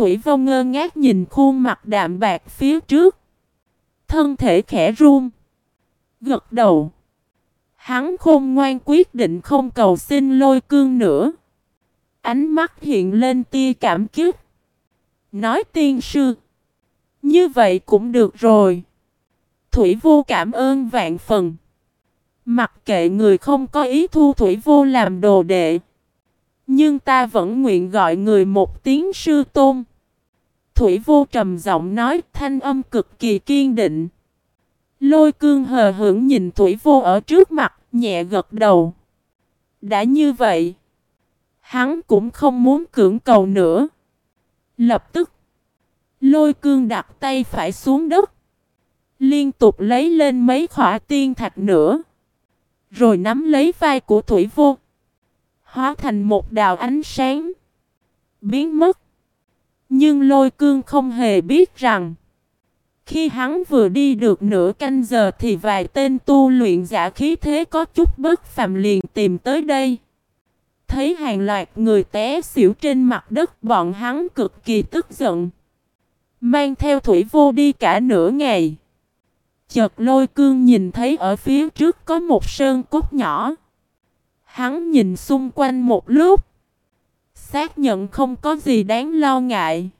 Thủy vô ngơ ngác nhìn khuôn mặt đạm bạc phía trước. Thân thể khẽ run. Gật đầu. Hắn khôn ngoan quyết định không cầu xin lôi cương nữa. Ánh mắt hiện lên tia cảm kích. Nói tiên sư. Như vậy cũng được rồi. Thủy vô cảm ơn vạn phần. Mặc kệ người không có ý thu Thủy vô làm đồ đệ. Nhưng ta vẫn nguyện gọi người một tiếng sư tôn. Thủy vô trầm giọng nói thanh âm cực kỳ kiên định. Lôi cương hờ hững nhìn Thủy vô ở trước mặt, nhẹ gật đầu. Đã như vậy, hắn cũng không muốn cưỡng cầu nữa. Lập tức, lôi cương đặt tay phải xuống đất. Liên tục lấy lên mấy khỏa tiên thạch nữa. Rồi nắm lấy vai của Thủy vô. Hóa thành một đạo ánh sáng. Biến mất. Nhưng lôi cương không hề biết rằng. Khi hắn vừa đi được nửa canh giờ thì vài tên tu luyện giả khí thế có chút bất phàm liền tìm tới đây. Thấy hàng loạt người té xỉu trên mặt đất, bọn hắn cực kỳ tức giận. Mang theo thủy vô đi cả nửa ngày. Chợt lôi cương nhìn thấy ở phía trước có một sơn cốt nhỏ. Hắn nhìn xung quanh một lúc. Xác nhận không có gì đáng lo ngại.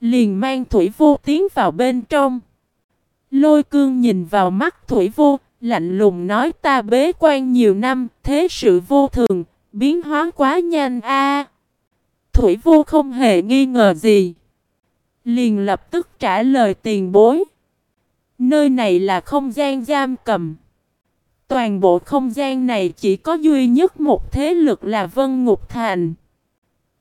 Liền mang thủy vô tiến vào bên trong. Lôi cương nhìn vào mắt thủy vô, lạnh lùng nói ta bế quan nhiều năm, thế sự vô thường, biến hóa quá nhanh a. Thủy vô không hề nghi ngờ gì. Liền lập tức trả lời tiền bối. Nơi này là không gian giam cầm. Toàn bộ không gian này chỉ có duy nhất một thế lực là Vân Ngục Thành.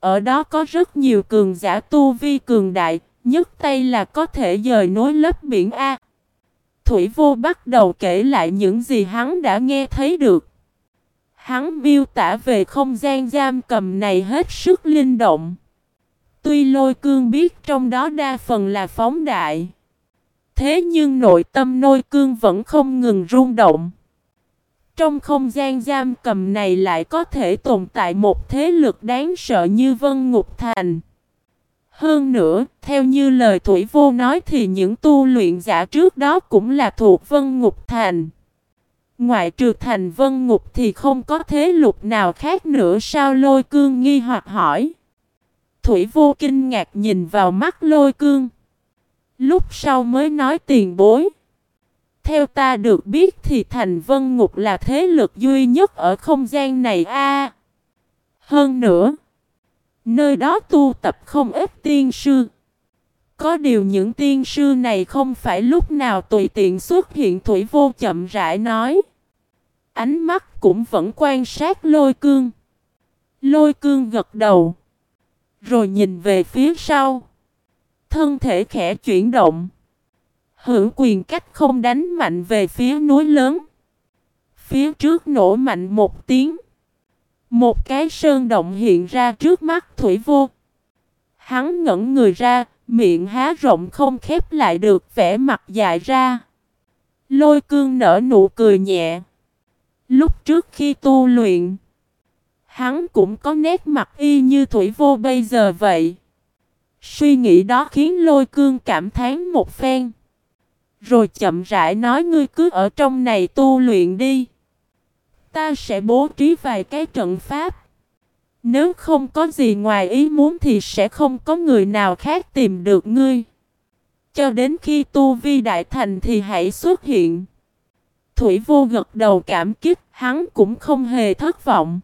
Ở đó có rất nhiều cường giả tu vi cường đại, nhất tay là có thể dời nối lớp biển A. Thủy vô bắt đầu kể lại những gì hắn đã nghe thấy được. Hắn miêu tả về không gian giam cầm này hết sức linh động. Tuy lôi cương biết trong đó đa phần là phóng đại. Thế nhưng nội tâm nôi cương vẫn không ngừng rung động. Trong không gian giam cầm này lại có thể tồn tại một thế lực đáng sợ như Vân Ngục Thành. Hơn nữa, theo như lời Thủy Vô nói thì những tu luyện giả trước đó cũng là thuộc Vân Ngục Thành. Ngoại trừ thành Vân Ngục thì không có thế lục nào khác nữa sao lôi cương nghi hoặc hỏi. Thủy Vô kinh ngạc nhìn vào mắt lôi cương. Lúc sau mới nói tiền bối. Theo ta được biết thì thành vân ngục là thế lực duy nhất ở không gian này a. hơn nữa, nơi đó tu tập không ít tiên sư. Có điều những tiên sư này không phải lúc nào tùy tiện xuất hiện thủy vô chậm rãi nói. Ánh mắt cũng vẫn quan sát lôi cương. Lôi cương gật đầu. Rồi nhìn về phía sau. Thân thể khẽ chuyển động. Hữu quyền cách không đánh mạnh về phía núi lớn. Phía trước nổ mạnh một tiếng. Một cái sơn động hiện ra trước mắt Thủy Vô. Hắn ngẩn người ra, miệng há rộng không khép lại được vẻ mặt dại ra. Lôi cương nở nụ cười nhẹ. Lúc trước khi tu luyện, hắn cũng có nét mặt y như Thủy Vô bây giờ vậy. Suy nghĩ đó khiến lôi cương cảm thán một phen. Rồi chậm rãi nói ngươi cứ ở trong này tu luyện đi. Ta sẽ bố trí vài cái trận pháp. Nếu không có gì ngoài ý muốn thì sẽ không có người nào khác tìm được ngươi. Cho đến khi tu vi đại thành thì hãy xuất hiện. Thủy vô gật đầu cảm kích, hắn cũng không hề thất vọng.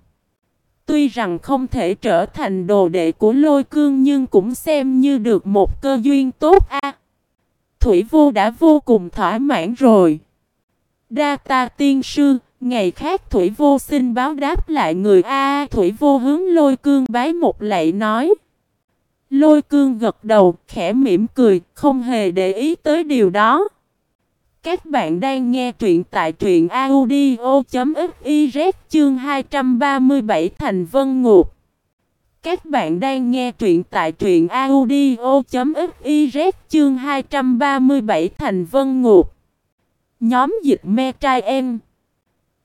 Tuy rằng không thể trở thành đồ đệ của lôi cương nhưng cũng xem như được một cơ duyên tốt a. Thủy vô đã vô cùng thỏa mãn rồi. Đa ta tiên sư, ngày khác Thủy vô xin báo đáp lại người A. Thủy vô hướng lôi cương bái một lạy nói. Lôi cương gật đầu, khẽ mỉm cười, không hề để ý tới điều đó. Các bạn đang nghe truyện tại truyện audio.fiz chương 237 Thành Vân Ngục. Các bạn đang nghe truyện tại truyện audio.fiz chương 237 Thành Vân Ngục. Nhóm dịch me trai em.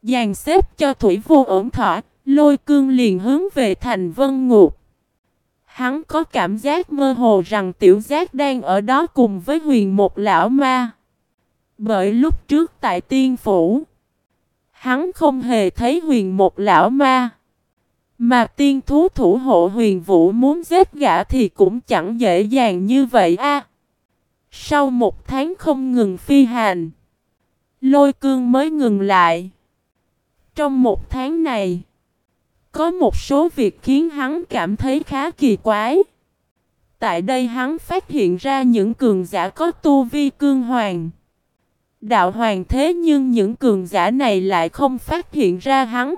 Dàn xếp cho Thủy vô ổn thỏa, lôi cương liền hướng về Thành Vân Ngục. Hắn có cảm giác mơ hồ rằng tiểu giác đang ở đó cùng với huyền một lão ma. Bởi lúc trước tại tiên phủ, hắn không hề thấy huyền một lão ma. Mà tiên thú thủ hộ huyền vũ muốn giết gã thì cũng chẳng dễ dàng như vậy a. sau một tháng không ngừng phi hành, lôi cương mới ngừng lại. Trong một tháng này, có một số việc khiến hắn cảm thấy khá kỳ quái. Tại đây hắn phát hiện ra những cường giả có tu vi cương hoàng. Đạo hoàng thế nhưng những cường giả này lại không phát hiện ra hắn.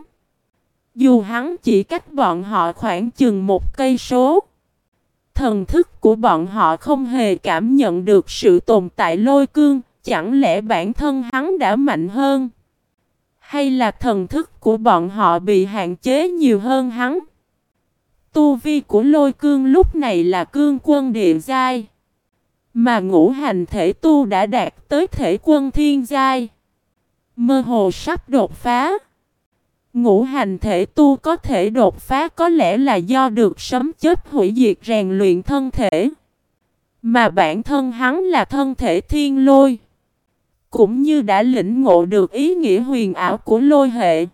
Dù hắn chỉ cách bọn họ khoảng chừng một cây số. Thần thức của bọn họ không hề cảm nhận được sự tồn tại lôi cương, chẳng lẽ bản thân hắn đã mạnh hơn? Hay là thần thức của bọn họ bị hạn chế nhiều hơn hắn? Tu vi của lôi cương lúc này là cương quân địa giai. Mà ngũ hành thể tu đã đạt tới thể quân thiên giai. Mơ hồ sắp đột phá. Ngũ hành thể tu có thể đột phá có lẽ là do được sấm chết hủy diệt rèn luyện thân thể. Mà bản thân hắn là thân thể thiên lôi. Cũng như đã lĩnh ngộ được ý nghĩa huyền ảo của lôi hệ.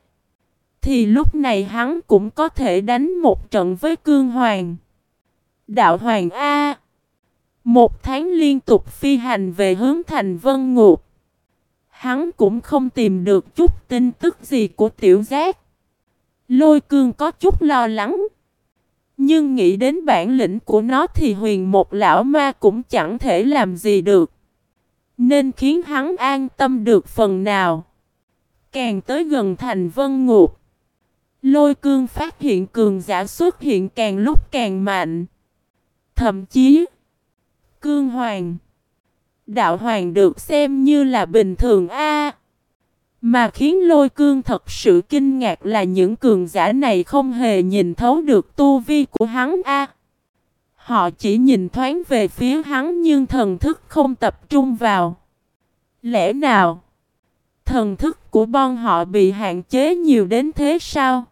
Thì lúc này hắn cũng có thể đánh một trận với cương hoàng. Đạo hoàng A. Một tháng liên tục phi hành về hướng thành vân ngục. Hắn cũng không tìm được chút tin tức gì của tiểu giác. Lôi cương có chút lo lắng. Nhưng nghĩ đến bản lĩnh của nó thì huyền một lão ma cũng chẳng thể làm gì được. Nên khiến hắn an tâm được phần nào. Càng tới gần thành vân ngục. Lôi cương phát hiện cường giả xuất hiện càng lúc càng mạnh. Thậm chí, cương hoàng, đạo hoàng được xem như là bình thường a Mà khiến lôi cương thật sự kinh ngạc là những cường giả này không hề nhìn thấu được tu vi của hắn a Họ chỉ nhìn thoáng về phía hắn nhưng thần thức không tập trung vào. Lẽ nào? Thần thức của bọn họ bị hạn chế nhiều đến thế sao?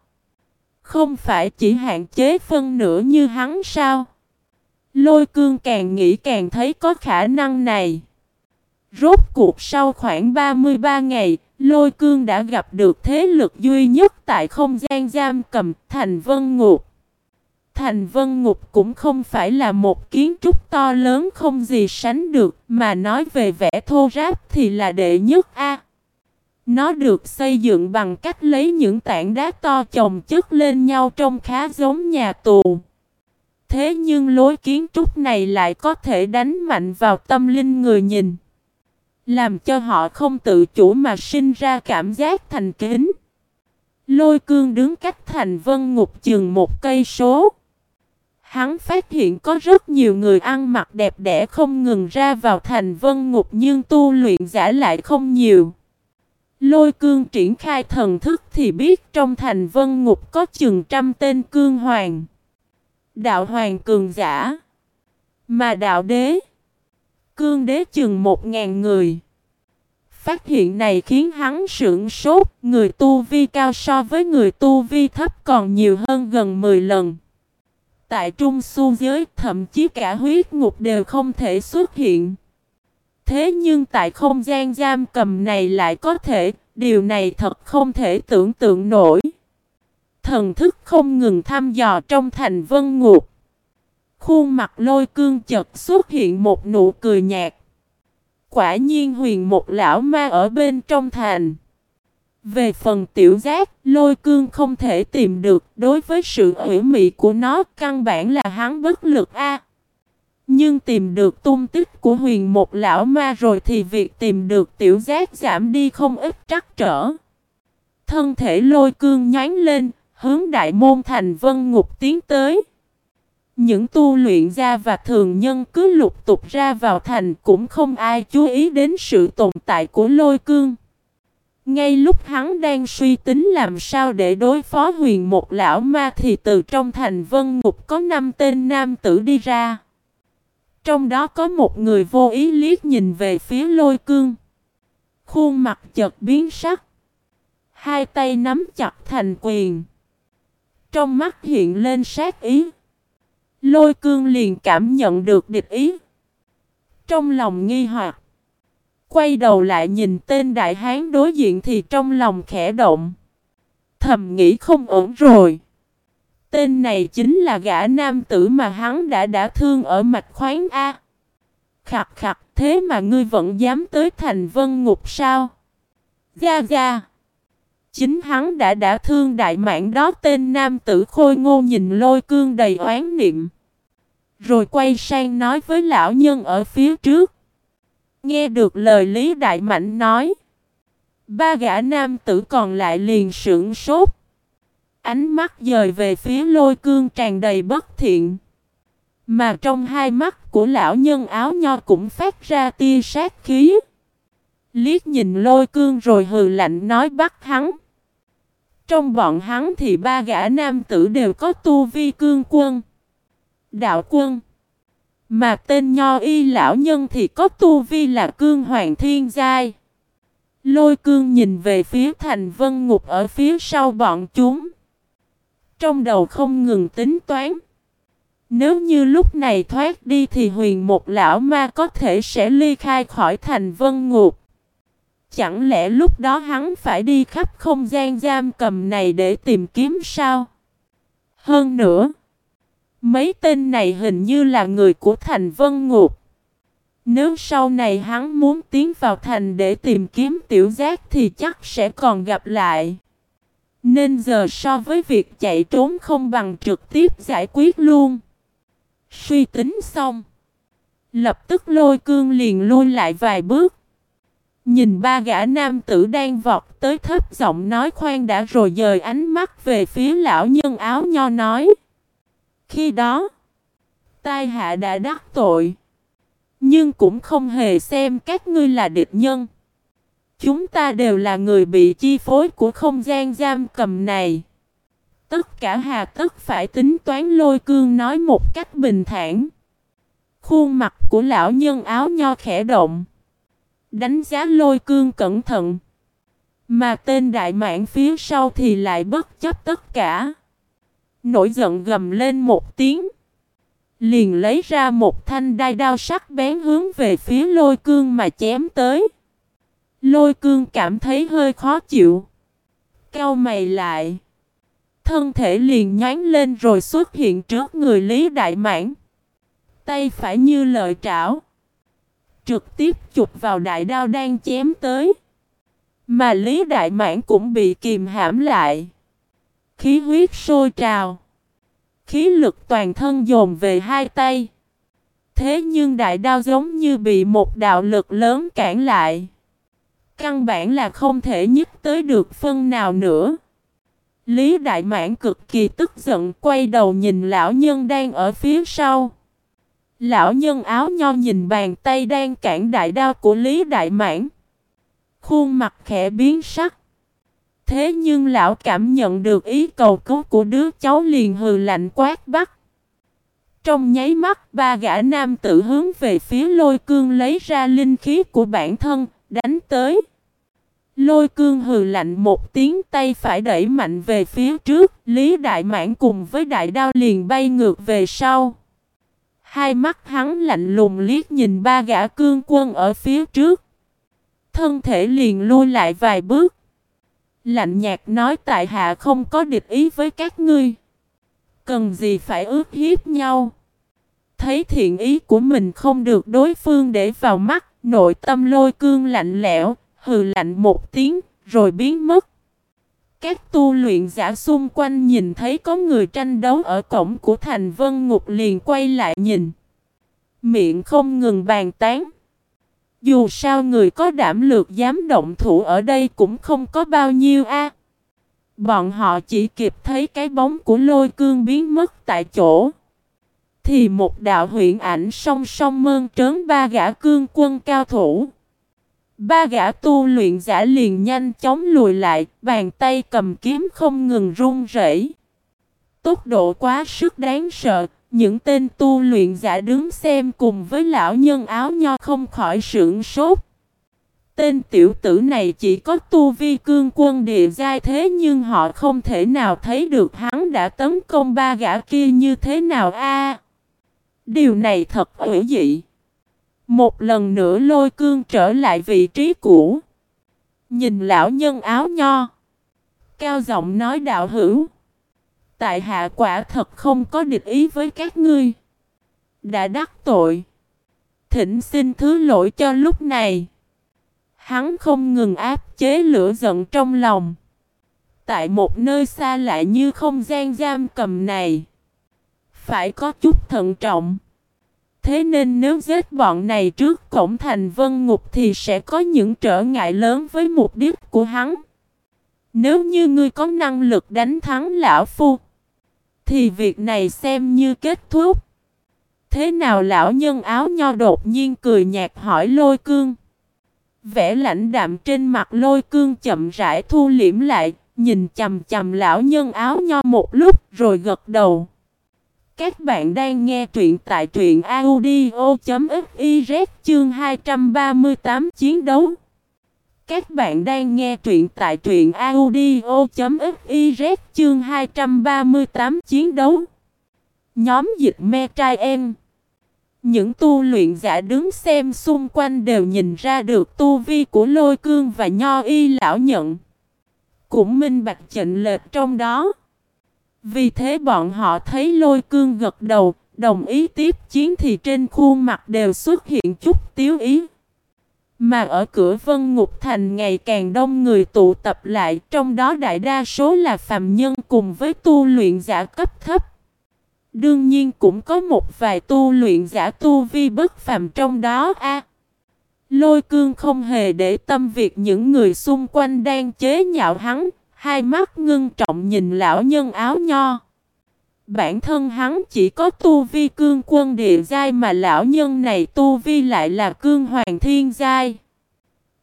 Không phải chỉ hạn chế phân nửa như hắn sao? Lôi cương càng nghĩ càng thấy có khả năng này. Rốt cuộc sau khoảng 33 ngày, lôi cương đã gặp được thế lực duy nhất tại không gian giam cầm thành vân ngục. Thành vân ngục cũng không phải là một kiến trúc to lớn không gì sánh được, mà nói về vẻ thô ráp thì là đệ nhất A. Nó được xây dựng bằng cách lấy những tảng đá to chồng chất lên nhau trông khá giống nhà tù. Thế nhưng lối kiến trúc này lại có thể đánh mạnh vào tâm linh người nhìn. Làm cho họ không tự chủ mà sinh ra cảm giác thành kính. Lôi cương đứng cách thành vân ngục chừng một cây số. Hắn phát hiện có rất nhiều người ăn mặc đẹp đẽ không ngừng ra vào thành vân ngục nhưng tu luyện giả lại không nhiều. Lôi cương triển khai thần thức thì biết trong thành vân ngục có chừng trăm tên cương hoàng. Đạo hoàng cường giả. Mà đạo đế. Cương đế chừng một ngàn người. Phát hiện này khiến hắn sưởng sốt. Người tu vi cao so với người tu vi thấp còn nhiều hơn gần 10 lần. Tại trung su giới thậm chí cả huyết ngục đều không thể xuất hiện. Thế nhưng tại không gian giam cầm này lại có thể, điều này thật không thể tưởng tượng nổi. Thần thức không ngừng thăm dò trong thành vân ngục. Khuôn mặt lôi cương chật xuất hiện một nụ cười nhạt. Quả nhiên huyền một lão ma ở bên trong thành. Về phần tiểu giác, lôi cương không thể tìm được đối với sự ủy mị của nó căn bản là hắn bất lực a. Nhưng tìm được tung tích của huyền một lão ma rồi thì việc tìm được tiểu giác giảm đi không ít trắc trở. Thân thể lôi cương nhánh lên, hướng đại môn thành vân ngục tiến tới. Những tu luyện gia và thường nhân cứ lục tục ra vào thành, cũng không ai chú ý đến sự tồn tại của lôi cương. Ngay lúc hắn đang suy tính làm sao để đối phó huyền một lão ma thì từ trong thành vân ngục có năm tên nam tử đi ra. Trong đó có một người vô ý liếc nhìn về phía lôi cương. Khuôn mặt chợt biến sắc. Hai tay nắm chặt thành quyền. Trong mắt hiện lên sát ý. Lôi cương liền cảm nhận được địch ý. Trong lòng nghi hoặc. Quay đầu lại nhìn tên đại hán đối diện thì trong lòng khẽ động. Thầm nghĩ không ổn rồi. Tên này chính là gã nam tử mà hắn đã đã thương ở mạch khoáng A. Khặt khặt thế mà ngươi vẫn dám tới thành vân ngục sao? Ga ga. Chính hắn đã đã thương đại mạng đó, tên nam tử khôi ngô nhìn lôi cương đầy oán niệm. Rồi quay sang nói với lão nhân ở phía trước. Nghe được lời Lý Đại Mạnh nói. Ba gã nam tử còn lại liền sững sốt. Ánh mắt dời về phía lôi cương tràn đầy bất thiện. Mà trong hai mắt của lão nhân áo nho cũng phát ra tia sát khí. Liếc nhìn lôi cương rồi hừ lạnh nói bắt hắn. Trong bọn hắn thì ba gã nam tử đều có tu vi cương quân. Đạo quân. Mà tên nho y lão nhân thì có tu vi là cương hoàng thiên giai. Lôi cương nhìn về phía thành vân ngục ở phía sau bọn chúng. Trong đầu không ngừng tính toán. Nếu như lúc này thoát đi thì huyền một lão ma có thể sẽ ly khai khỏi thành vân ngục. Chẳng lẽ lúc đó hắn phải đi khắp không gian giam cầm này để tìm kiếm sao? Hơn nữa, mấy tên này hình như là người của thành vân ngục. Nếu sau này hắn muốn tiến vào thành để tìm kiếm tiểu giác thì chắc sẽ còn gặp lại. Nên giờ so với việc chạy trốn không bằng trực tiếp giải quyết luôn. Suy tính xong. Lập tức lôi cương liền lui lại vài bước. Nhìn ba gã nam tử đang vọt tới thấp giọng nói khoan đã rồi dời ánh mắt về phía lão nhân áo nho nói. Khi đó, tai hạ đã đắc tội. Nhưng cũng không hề xem các ngươi là địch nhân. Chúng ta đều là người bị chi phối của không gian giam cầm này. Tất cả hà tất phải tính toán lôi cương nói một cách bình thản. Khuôn mặt của lão nhân áo nho khẽ động. Đánh giá lôi cương cẩn thận. Mà tên đại mãn phía sau thì lại bất chấp tất cả. Nổi giận gầm lên một tiếng. Liền lấy ra một thanh đai đao sắc bén hướng về phía lôi cương mà chém tới. Lôi cương cảm thấy hơi khó chịu. Cao mày lại. Thân thể liền nhánh lên rồi xuất hiện trước người Lý Đại Mãn. Tay phải như lợi trảo. Trực tiếp chụp vào đại đao đang chém tới. Mà Lý Đại Mãn cũng bị kìm hãm lại. Khí huyết sôi trào. Khí lực toàn thân dồn về hai tay. Thế nhưng đại đao giống như bị một đạo lực lớn cản lại. Căn bản là không thể nhích tới được phân nào nữa. Lý Đại Mãn cực kỳ tức giận, quay đầu nhìn lão nhân đang ở phía sau. Lão nhân áo nho nhìn bàn tay đang cản đại đao của Lý Đại Mãn. Khuôn mặt khẽ biến sắc. Thế nhưng lão cảm nhận được ý cầu cứu của đứa cháu liền hừ lạnh quát bắt. Trong nháy mắt ba gã nam tự hướng về phía lôi cương lấy ra linh khí của bản thân, đánh tới. Lôi cương hừ lạnh một tiếng tay phải đẩy mạnh về phía trước, Lý Đại Mãn cùng với đại đao liền bay ngược về sau. Hai mắt hắn lạnh lùng liếc nhìn ba gã cương quân ở phía trước. Thân thể liền lui lại vài bước. Lạnh nhạt nói tại hạ không có địch ý với các ngươi. Cần gì phải ước hiếp nhau. Thấy thiện ý của mình không được đối phương để vào mắt, nội tâm lôi cương lạnh lẽo, hừ lạnh một tiếng, rồi biến mất. Các tu luyện giả xung quanh nhìn thấy có người tranh đấu ở cổng của thành vân ngục liền quay lại nhìn. Miệng không ngừng bàn tán. Dù sao người có đảm lược dám động thủ ở đây cũng không có bao nhiêu a. Bọn họ chỉ kịp thấy cái bóng của lôi cương biến mất tại chỗ. Thì một đạo huyện ảnh song song mơn trớn ba gã cương quân cao thủ. Ba gã tu luyện giả liền nhanh chóng lùi lại, bàn tay cầm kiếm không ngừng run rẩy. Tốc độ quá sức đáng sợ, những tên tu luyện giả đứng xem cùng với lão nhân áo nho không khỏi sưởng sốt. Tên tiểu tử này chỉ có tu vi cương quân địa giai thế nhưng họ không thể nào thấy được hắn đã tấn công ba gã kia như thế nào a. Điều này thật hữu dị. Một lần nữa lôi cương trở lại vị trí cũ. Nhìn lão nhân áo nho. Cao giọng nói đạo hữu. Tại hạ quả thật không có địch ý với các ngươi. Đã đắc tội. Thỉnh xin thứ lỗi cho lúc này. Hắn không ngừng áp chế lửa giận trong lòng. Tại một nơi xa lại như không gian giam cầm này. Phải có chút thận trọng. Thế nên nếu giết bọn này trước cổng thành vân ngục thì sẽ có những trở ngại lớn với mục đích của hắn. Nếu như ngươi có năng lực đánh thắng lão phu, thì việc này xem như kết thúc. Thế nào lão nhân áo nho đột nhiên cười nhạt hỏi lôi cương. Vẻ lãnh đạm trên mặt lôi cương chậm rãi thu liễm lại, nhìn chầm chầm lão nhân áo nho một lúc rồi gật đầu. Các bạn đang nghe truyện tại truyện audio.fiz chương 238 chiến đấu. Các bạn đang nghe truyện tại truyện audio.fiz chương 238 chiến đấu. Nhóm dịch me trai em. Những tu luyện giả đứng xem xung quanh đều nhìn ra được tu vi của lôi cương và nho y lão nhận. Cũng minh bạch chệnh lệch trong đó. Vì thế bọn họ thấy lôi cương gật đầu, đồng ý tiếp chiến thì trên khuôn mặt đều xuất hiện chút tiếu ý. Mà ở cửa Vân Ngục Thành ngày càng đông người tụ tập lại, trong đó đại đa số là phàm nhân cùng với tu luyện giả cấp thấp. Đương nhiên cũng có một vài tu luyện giả tu vi bất phàm trong đó a. lôi cương không hề để tâm việc những người xung quanh đang chế nhạo hắn, hai mắt ngưng trọng nhìn lão nhân áo nho. Bản thân hắn chỉ có tu vi cương quân địa giai mà lão nhân này tu vi lại là cương hoàng thiên giai.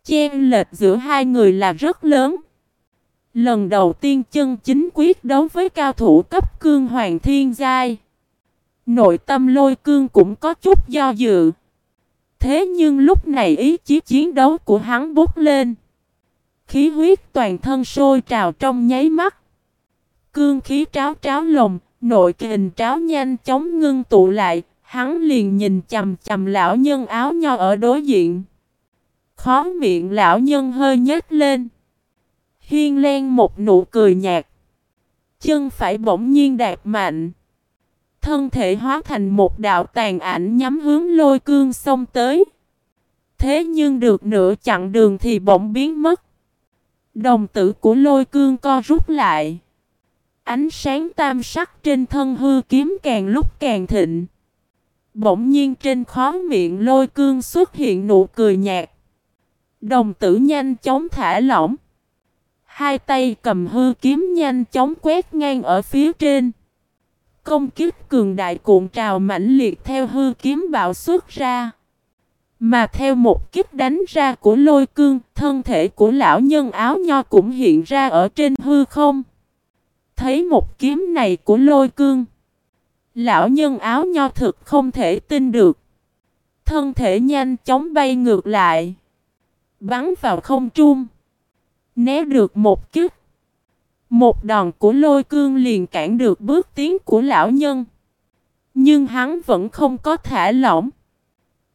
Chen lệch giữa hai người là rất lớn. Lần đầu tiên chân chính quyết đấu với cao thủ cấp cương hoàng thiên giai. Nội tâm lôi cương cũng có chút do dự. Thế nhưng lúc này ý chí chiến đấu của hắn bút lên. Khí huyết toàn thân sôi trào trong nháy mắt. Cương khí tráo tráo lồng, nội kình tráo nhanh chóng ngưng tụ lại, hắn liền nhìn chầm chầm lão nhân áo nho ở đối diện. Khó miệng lão nhân hơi nhếch lên. Hiên len một nụ cười nhạt. Chân phải bỗng nhiên đạt mạnh. Thân thể hóa thành một đạo tàn ảnh nhắm hướng lôi cương xông tới. Thế nhưng được nửa chặng đường thì bỗng biến mất. Đồng tử của lôi cương co rút lại. Ánh sáng tam sắc trên thân hư kiếm càng lúc càng thịnh. Bỗng nhiên trên khó miệng lôi cương xuất hiện nụ cười nhạt. Đồng tử nhanh chóng thả lỏng. Hai tay cầm hư kiếm nhanh chóng quét ngang ở phía trên. Công kích cường đại cuộn trào mãnh liệt theo hư kiếm bạo xuất ra. Mà theo một kích đánh ra của lôi cương, thân thể của lão nhân áo nho cũng hiện ra ở trên hư không. Thấy một kiếm này của lôi cương. Lão nhân áo nho thực không thể tin được. Thân thể nhanh chóng bay ngược lại. Bắn vào không trung. Né được một kích. Một đòn của lôi cương liền cản được bước tiến của lão nhân. Nhưng hắn vẫn không có thả lỏng.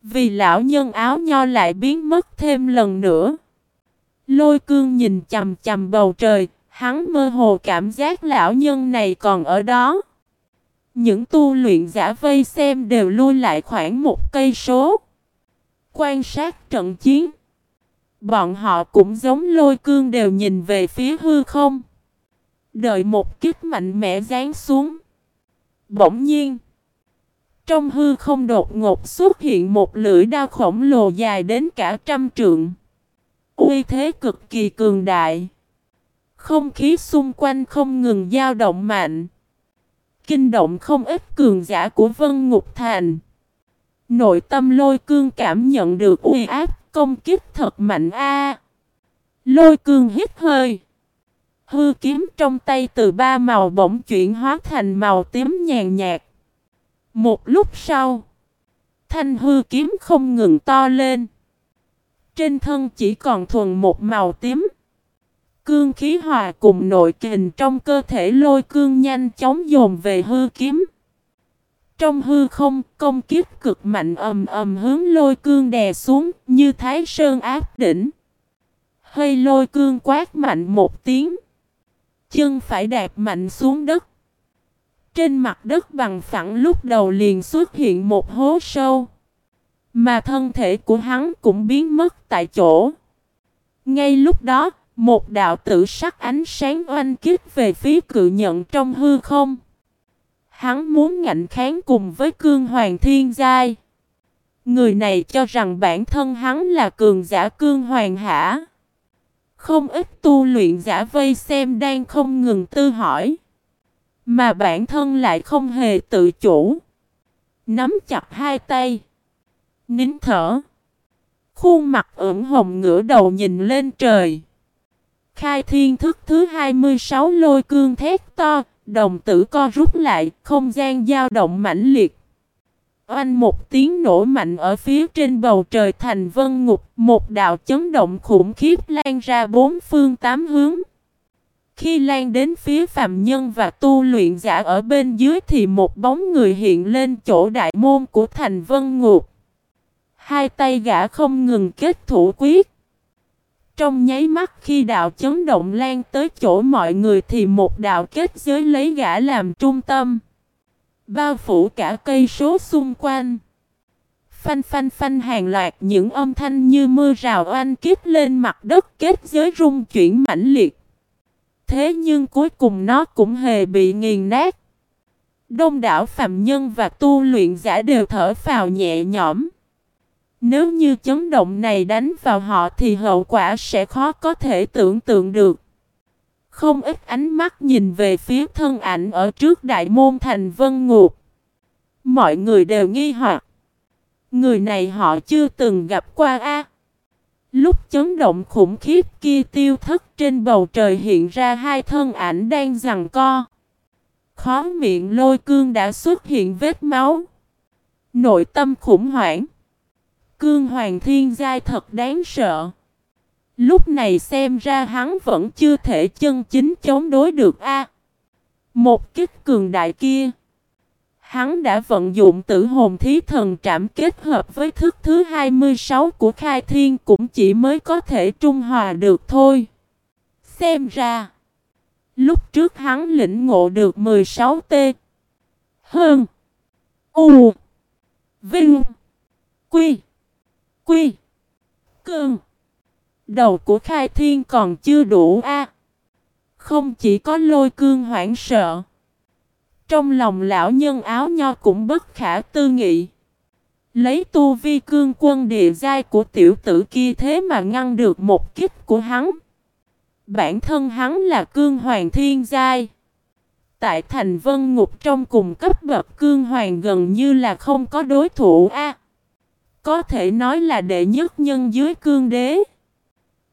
Vì lão nhân áo nho lại biến mất thêm lần nữa. Lôi cương nhìn chầm chầm bầu trời, hắn mơ hồ cảm giác lão nhân này còn ở đó. Những tu luyện giả vây xem đều lui lại khoảng một cây số. Quan sát trận chiến. Bọn họ cũng giống lôi cương đều nhìn về phía hư không. Đợi một kích mạnh mẽ giáng xuống. Bỗng nhiên. Trong hư không đột ngột xuất hiện một lưỡi đao khổng lồ dài đến cả trăm trượng. Uy thế cực kỳ cường đại. Không khí xung quanh không ngừng dao động mạnh. Kinh động không ít cường giả của Vân Ngục Thành. Nội tâm lôi cương cảm nhận được uy áp công kích thật mạnh a. Lôi cương hít hơi. Hư kiếm trong tay từ ba màu bỗng chuyển hóa thành màu tím nhàn nhạt. Một lúc sau, thanh hư kiếm không ngừng to lên. Trên thân chỉ còn thuần một màu tím. Cương khí hòa cùng nội kình trong cơ thể lôi cương nhanh chóng dồn về hư kiếm. Trong hư không, công kiếp cực mạnh ầm ầm hướng lôi cương đè xuống, như thái sơn áp đỉnh. Hơi lôi cương quát mạnh một tiếng. Chân phải đạp mạnh xuống đất. Trên mặt đất bằng phẳng lúc đầu liền xuất hiện một hố sâu. Mà thân thể của hắn cũng biến mất tại chỗ. Ngay lúc đó, một đạo tử sắc ánh sáng oanh kích về phía cự nhận trong hư không. Hắn muốn ngạnh kháng cùng với cương hoàng thiên giai. Người này cho rằng bản thân hắn là cường giả cương hoàng hả. Không ít tu luyện giả vây xem đang không ngừng tư hỏi. Mà bản thân lại không hề tự chủ. Nắm chặt hai tay. Nín thở. Khuôn mặt ửng hồng ngửa đầu nhìn lên trời. Khai thiên thức thứ 26 lôi cương thét to, đồng tử co rút lại, không gian dao động mãnh liệt. Oanh một tiếng nổ mạnh ở phía trên bầu trời thành vân ngục, một đạo chấn động khủng khiếp lan ra bốn phương tám hướng. Khi lan đến phía phạm nhân và tu luyện giả ở bên dưới thì một bóng người hiện lên chỗ đại môn của thành vân ngục. Hai tay gã không ngừng kết thủ quyết. Trong nháy mắt khi đạo chấn động lan tới chỗ mọi người thì một đạo kết giới lấy gã làm trung tâm. Bao phủ cả cây số xung quanh. Phanh phanh phanh hàng loạt những âm thanh như mưa rào oanh kích lên mặt đất, kết giới rung chuyển mãnh liệt. Thế nhưng cuối cùng nó cũng hề bị nghiền nát. Đông đảo phạm nhân và tu luyện giả đều thở phào nhẹ nhõm. Nếu như chấn động này đánh vào họ thì hậu quả sẽ khó có thể tưởng tượng được. Không ít ánh mắt nhìn về phía thân ảnh ở trước đại môn thành vân ngục. Mọi người đều nghi hoặc. Người này họ chưa từng gặp qua a. Lúc chấn động khủng khiếp kia tiêu thất trên bầu trời hiện ra hai thân ảnh đang giằng co. Khó miệng lôi cương đã xuất hiện vết máu. Nội tâm khủng hoảng. Cương Hoàng Thiên Giai thật đáng sợ. Lúc này xem ra hắn vẫn chưa thể chân chính chống đối được a. một kích cường đại kia. Hắn đã vận dụng tử hồn thí thần trảm kết hợp với thức thứ 26 của khai thiên cũng chỉ mới có thể trung hòa được thôi. Xem ra. Lúc trước hắn lĩnh ngộ được 16 T. Hơn. U. Vinh. Quy. Quy. Cương. Đầu của khai thiên còn chưa đủ a. Không chỉ có lôi cương hoảng sợ. Trong lòng lão nhân áo nho cũng bất khả tư nghị. Lấy tu vi cương quân địa giai của tiểu tử kia thế mà ngăn được một kích của hắn. Bản thân hắn là cương hoàng thiên giai. Tại thành vân ngục trong cùng cấp bậc cương hoàng gần như là không có đối thủ a. Có thể nói là đệ nhất nhân dưới cương đế.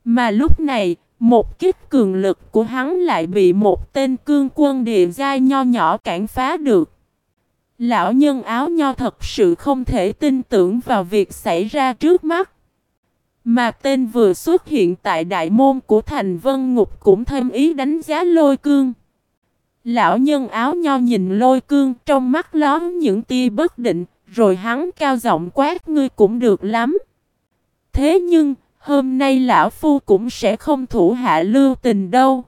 Mà lúc này, một kích cường lực của hắn lại bị một tên cương quân địa giai nho nhỏ cản phá được. Lão nhân áo nho thật sự không thể tin tưởng vào việc xảy ra trước mắt. Mà tên vừa xuất hiện tại đại môn của thành vân ngục cũng thêm ý đánh giá lôi cương. Lão nhân áo nho nhìn lôi cương trong mắt lóm những tia bất định, rồi hắn cao giọng quát ngươi cũng được lắm. Thế nhưng, hôm nay lão phu cũng sẽ không thủ hạ lưu tình đâu.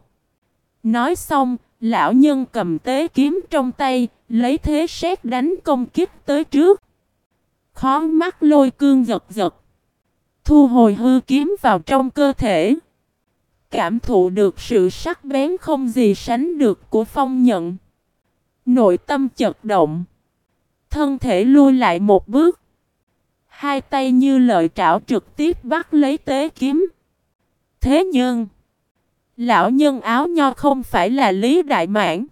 Nói xong, lão nhân cầm tế kiếm trong tay, lấy thế xét đánh công kích tới trước. Khó mắt lôi cương giật giật. Thu hồi hư kiếm vào trong cơ thể. Cảm thụ được sự sắc bén không gì sánh được của phong nhận. Nội tâm chật động. Thân thể lui lại một bước. Hai tay như lợi trảo trực tiếp bắt lấy tế kiếm. Thế nhưng, lão nhân áo nho không phải là Lý Đại Mãn.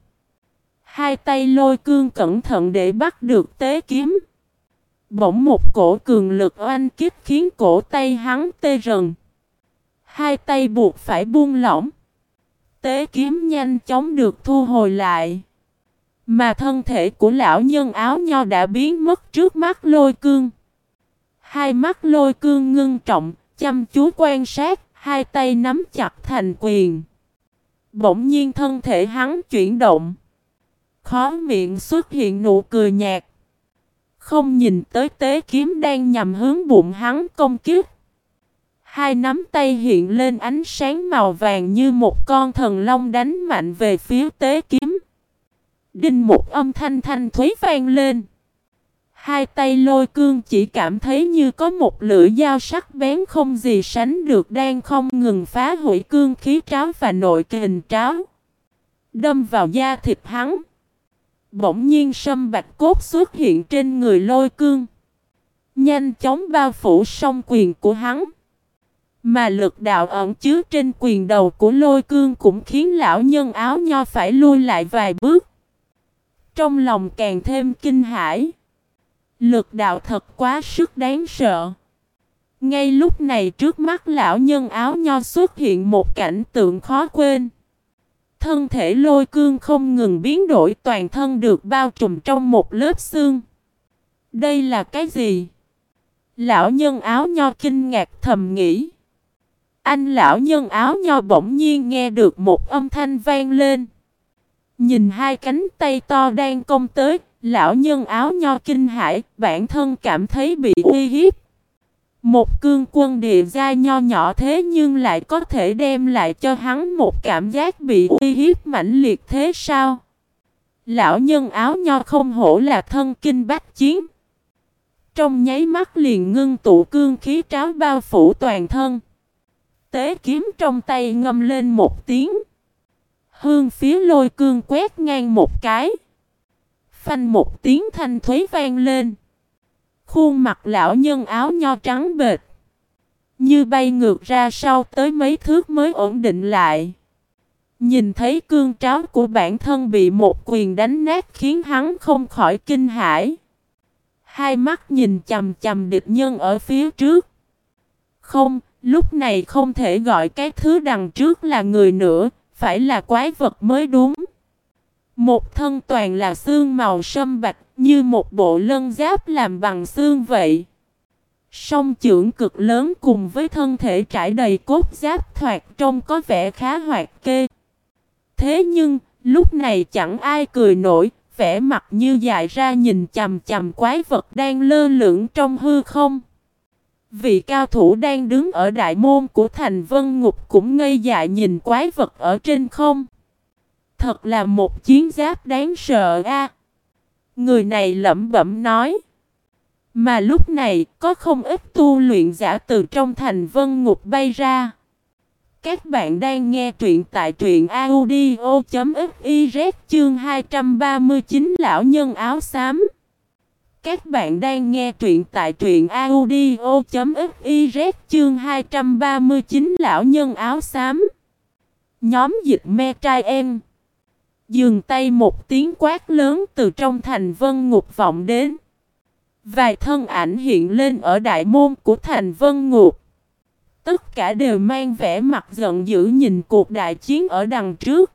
Hai tay lôi cương cẩn thận để bắt được tế kiếm. Bỗng một cổ cường lực oanh kích khiến cổ tay hắn tê rần. Hai tay buộc phải buông lỏng. Tế kiếm nhanh chóng được thu hồi lại. Mà thân thể của lão nhân áo nho đã biến mất trước mắt lôi cương. Hai mắt lôi cương ngưng trọng, chăm chú quan sát, hai tay nắm chặt thành quyền. Bỗng nhiên thân thể hắn chuyển động. Khó miệng xuất hiện nụ cười nhạt. Không nhìn tới tế kiếm đang nhằm hướng bụng hắn công kiếp. Hai nắm tay hiện lên ánh sáng màu vàng như một con thần long đánh mạnh về phía tế kiếm. Đinh một âm thanh thanh thúy vang lên. Hai tay lôi cương chỉ cảm thấy như có một lưỡi dao sắc bén không gì sánh được đang không ngừng phá hủy cương khí tráo và nội kình tráo. Đâm vào da thịt hắn. Bỗng nhiên sâm bạch cốt xuất hiện trên người lôi cương. Nhanh chóng bao phủ song quyền của hắn. Mà lực đạo ẩn chứa trên quyền đầu của lôi cương cũng khiến lão nhân áo nho phải lui lại vài bước. Trong lòng càng thêm kinh hãi. Lực đạo thật quá sức đáng sợ. Ngay lúc này trước mắt lão nhân áo nho xuất hiện một cảnh tượng khó quên. Thân thể lôi cương không ngừng biến đổi toàn thân được bao trùm trong một lớp xương. Đây là cái gì? Lão nhân áo nho kinh ngạc thầm nghĩ. Anh lão nhân áo nho bỗng nhiên nghe được một âm thanh vang lên. Nhìn hai cánh tay to đang công tới, lão nhân áo nho kinh hãi, bản thân cảm thấy bị uy hiếp. Một cương quân địa gia nho nhỏ thế nhưng lại có thể đem lại cho hắn một cảm giác bị uy hiếp mãnh liệt thế sao? Lão nhân áo nho không hổ là thân kinh bách chiến. Trong nháy mắt liền ngưng tụ cương khí tráo bao phủ toàn thân. Tế kiếm trong tay ngâm lên một tiếng. Hương phía lôi cương quét ngang một cái. Phanh một tiếng thanh thuế vang lên. Khuôn mặt lão nhân áo nho trắng bệt. Như bay ngược ra sau tới mấy thước mới ổn định lại. Nhìn thấy cương tráo của bản thân bị một quyền đánh nát khiến hắn không khỏi kinh hãi. Hai mắt nhìn chầm chầm địch nhân ở phía trước. Không, lúc này không thể gọi cái thứ đằng trước là người nữa, phải là quái vật mới đúng. Một thân toàn là xương màu sâm bạch như một bộ lân giáp làm bằng xương vậy. Song trưởng cực lớn cùng với thân thể trải đầy cốt giáp thoạt trông có vẻ khá hoạt kê. Thế nhưng, lúc này chẳng ai cười nổi, vẻ mặt như dại ra nhìn chầm chầm quái vật đang lơ lửng trong hư không. Vị cao thủ đang đứng ở đại môn của thành vân ngục cũng ngây dại nhìn quái vật ở trên không. Thật là một chiến giáp đáng sợ a. Người này lẩm bẩm nói. Mà lúc này, có không ít tu luyện giả từ trong thành vân ngục bay ra. Các bạn đang nghe truyện tại truyện audio.fiz chương 239 lão nhân áo xám. Các bạn đang nghe truyện tại truyện audio.fiz chương 239 lão nhân áo xám. Nhóm dịch me trai em. Dừng tay một tiếng quát lớn từ trong thành vân ngục vọng đến. Vài thân ảnh hiện lên ở đại môn của thành vân ngục. Tất cả đều mang vẻ mặt giận dữ nhìn cuộc đại chiến ở đằng trước.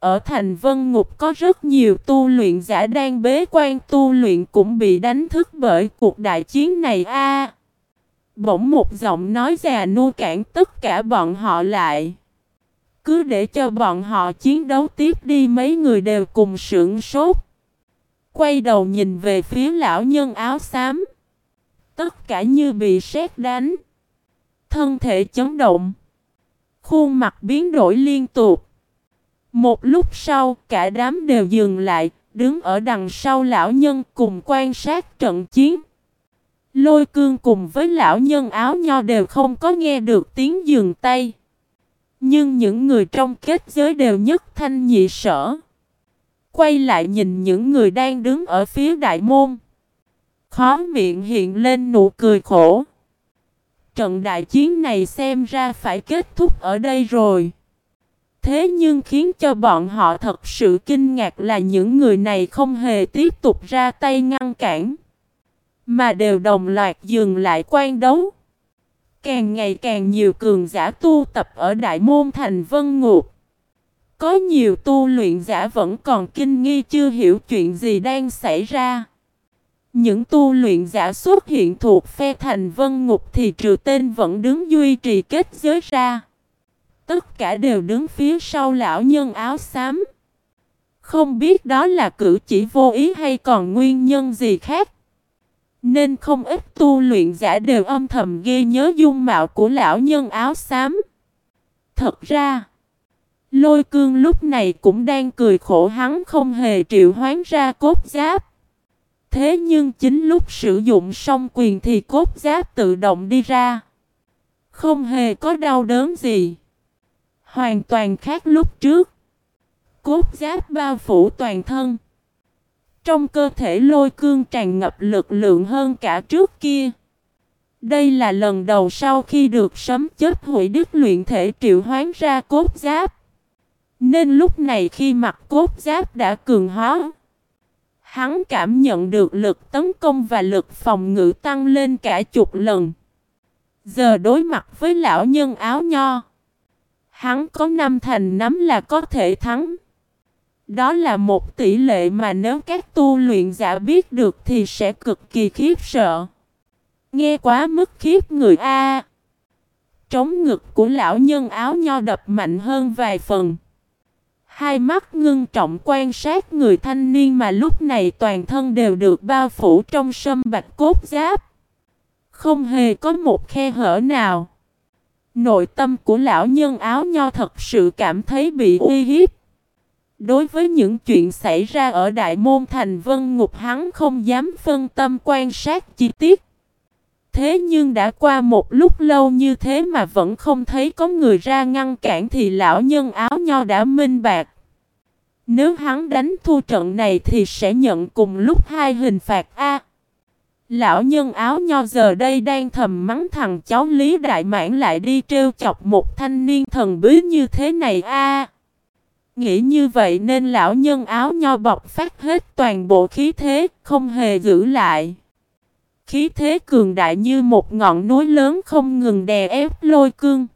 Ở thành vân ngục có rất nhiều tu luyện giả đang bế quan, tu luyện cũng bị đánh thức bởi cuộc đại chiến này a. bỗng một giọng nói già nua cản tất cả bọn họ lại. Cứ để cho bọn họ chiến đấu tiếp đi mấy người đều cùng sưởng sốt. Quay đầu nhìn về phía lão nhân áo xám. Tất cả như bị sét đánh. Thân thể chấn động. Khuôn mặt biến đổi liên tục. Một lúc sau, cả đám đều dừng lại, đứng ở đằng sau lão nhân cùng quan sát trận chiến. Lôi cương cùng với lão nhân áo nho đều không có nghe được tiếng dừng tay. Nhưng những người trong kết giới đều nhất thanh nhị sở. Quay lại nhìn những người đang đứng ở phía đại môn. Khó miệng hiện lên nụ cười khổ. Trận đại chiến này xem ra phải kết thúc ở đây rồi. Thế nhưng khiến cho bọn họ thật sự kinh ngạc là những người này không hề tiếp tục ra tay ngăn cản. Mà đều đồng loạt dừng lại quan đấu. Càng ngày càng nhiều cường giả tu tập ở Đại Môn Thành Vân Ngục. Có nhiều tu luyện giả vẫn còn kinh nghi chưa hiểu chuyện gì đang xảy ra. Những tu luyện giả xuất hiện thuộc phe thành vân ngục thì trừ tên vẫn đứng duy trì kết giới ra. Tất cả đều đứng phía sau lão nhân áo xám. Không biết đó là cử chỉ vô ý hay còn nguyên nhân gì khác. Nên không ít tu luyện giả đều âm thầm ghi nhớ dung mạo của lão nhân áo xám. Thật ra, lôi cương lúc này cũng đang cười khổ hắn không hề triệu hoán ra cốt giáp. Thế nhưng chính lúc sử dụng xong quyền thì cốt giáp tự động đi ra. Không hề có đau đớn gì. Hoàn toàn khác lúc trước. Cốt giáp bao phủ toàn thân. Trong cơ thể lôi cương tràn ngập lực lượng hơn cả trước kia. Đây là lần đầu sau khi được sấm chết hủy đức luyện thể triệu hoán ra cốt giáp. Nên lúc này khi mặc cốt giáp đã cường hóa. Hắn cảm nhận được lực tấn công và lực phòng ngự tăng lên cả chục lần. Giờ đối mặt với lão nhân áo nho. Hắn có năm thành nắm là có thể thắng. Đó là một tỷ lệ mà nếu các tu luyện giả biết được thì sẽ cực kỳ khiếp sợ. Nghe quá mức khiếp người A. Trống ngực của lão nhân áo nho đập mạnh hơn vài phần. Hai mắt ngưng trọng quan sát người thanh niên mà lúc này toàn thân đều được bao phủ trong sâm bạch cốt giáp. Không hề có một khe hở nào. Nội tâm của lão nhân áo nho thật sự cảm thấy bị uy hiếp. Đối với những chuyện xảy ra ở Đại Môn Thành Vân Ngục, hắn không dám phân tâm quan sát chi tiết. Thế nhưng đã qua một lúc lâu như thế mà vẫn không thấy có người ra ngăn cản thì lão nhân áo nho đã minh bạc. Nếu hắn đánh thua trận này thì sẽ nhận cùng lúc hai hình phạt A. Lão nhân áo nho giờ đây đang thầm mắng thằng cháu Lý Đại Mãn lại đi trêu chọc một thanh niên thần bí như thế này A. Nghĩ như vậy nên lão nhân áo nho bọc phát hết toàn bộ khí thế, không hề giữ lại. Khí thế cường đại như một ngọn núi lớn không ngừng đè ép lôi cương.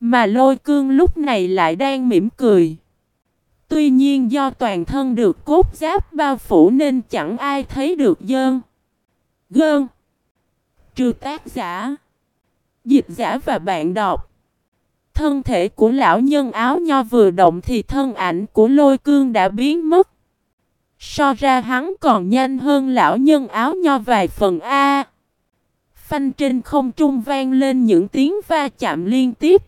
Mà lôi cương lúc này lại đang mỉm cười. Tuy nhiên do toàn thân được cốt giáp bao phủ nên chẳng ai thấy được dơn. Gơn. Trừ tác giả. Dịch giả và bạn đọc. Thân thể của lão nhân áo nho vừa động thì thân ảnh của lôi cương đã biến mất. So ra hắn còn nhanh hơn lão nhân áo nho vài phần A. Phanh trên không trung vang lên những tiếng va chạm liên tiếp.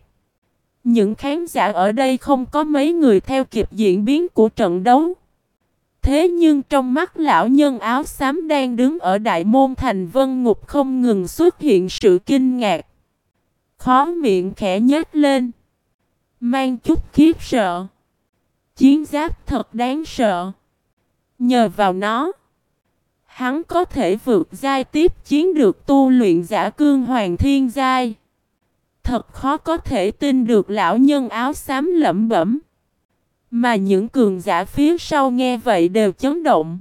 Những khán giả ở đây không có mấy người theo kịp diễn biến của trận đấu. Thế nhưng trong mắt lão nhân áo xám đang đứng ở đại môn thành vân ngục không ngừng xuất hiện sự kinh ngạc. Khó miệng khẽ nhếch lên. Mang chút khiếp sợ. Chiến giáp thật đáng sợ. Nhờ vào nó. Hắn có thể vượt giai tiếp chiến được tu luyện giả cương hoàng thiên giai. Thật khó có thể tin được lão nhân áo xám lẩm bẩm. Mà những cường giả phía sau nghe vậy đều chấn động.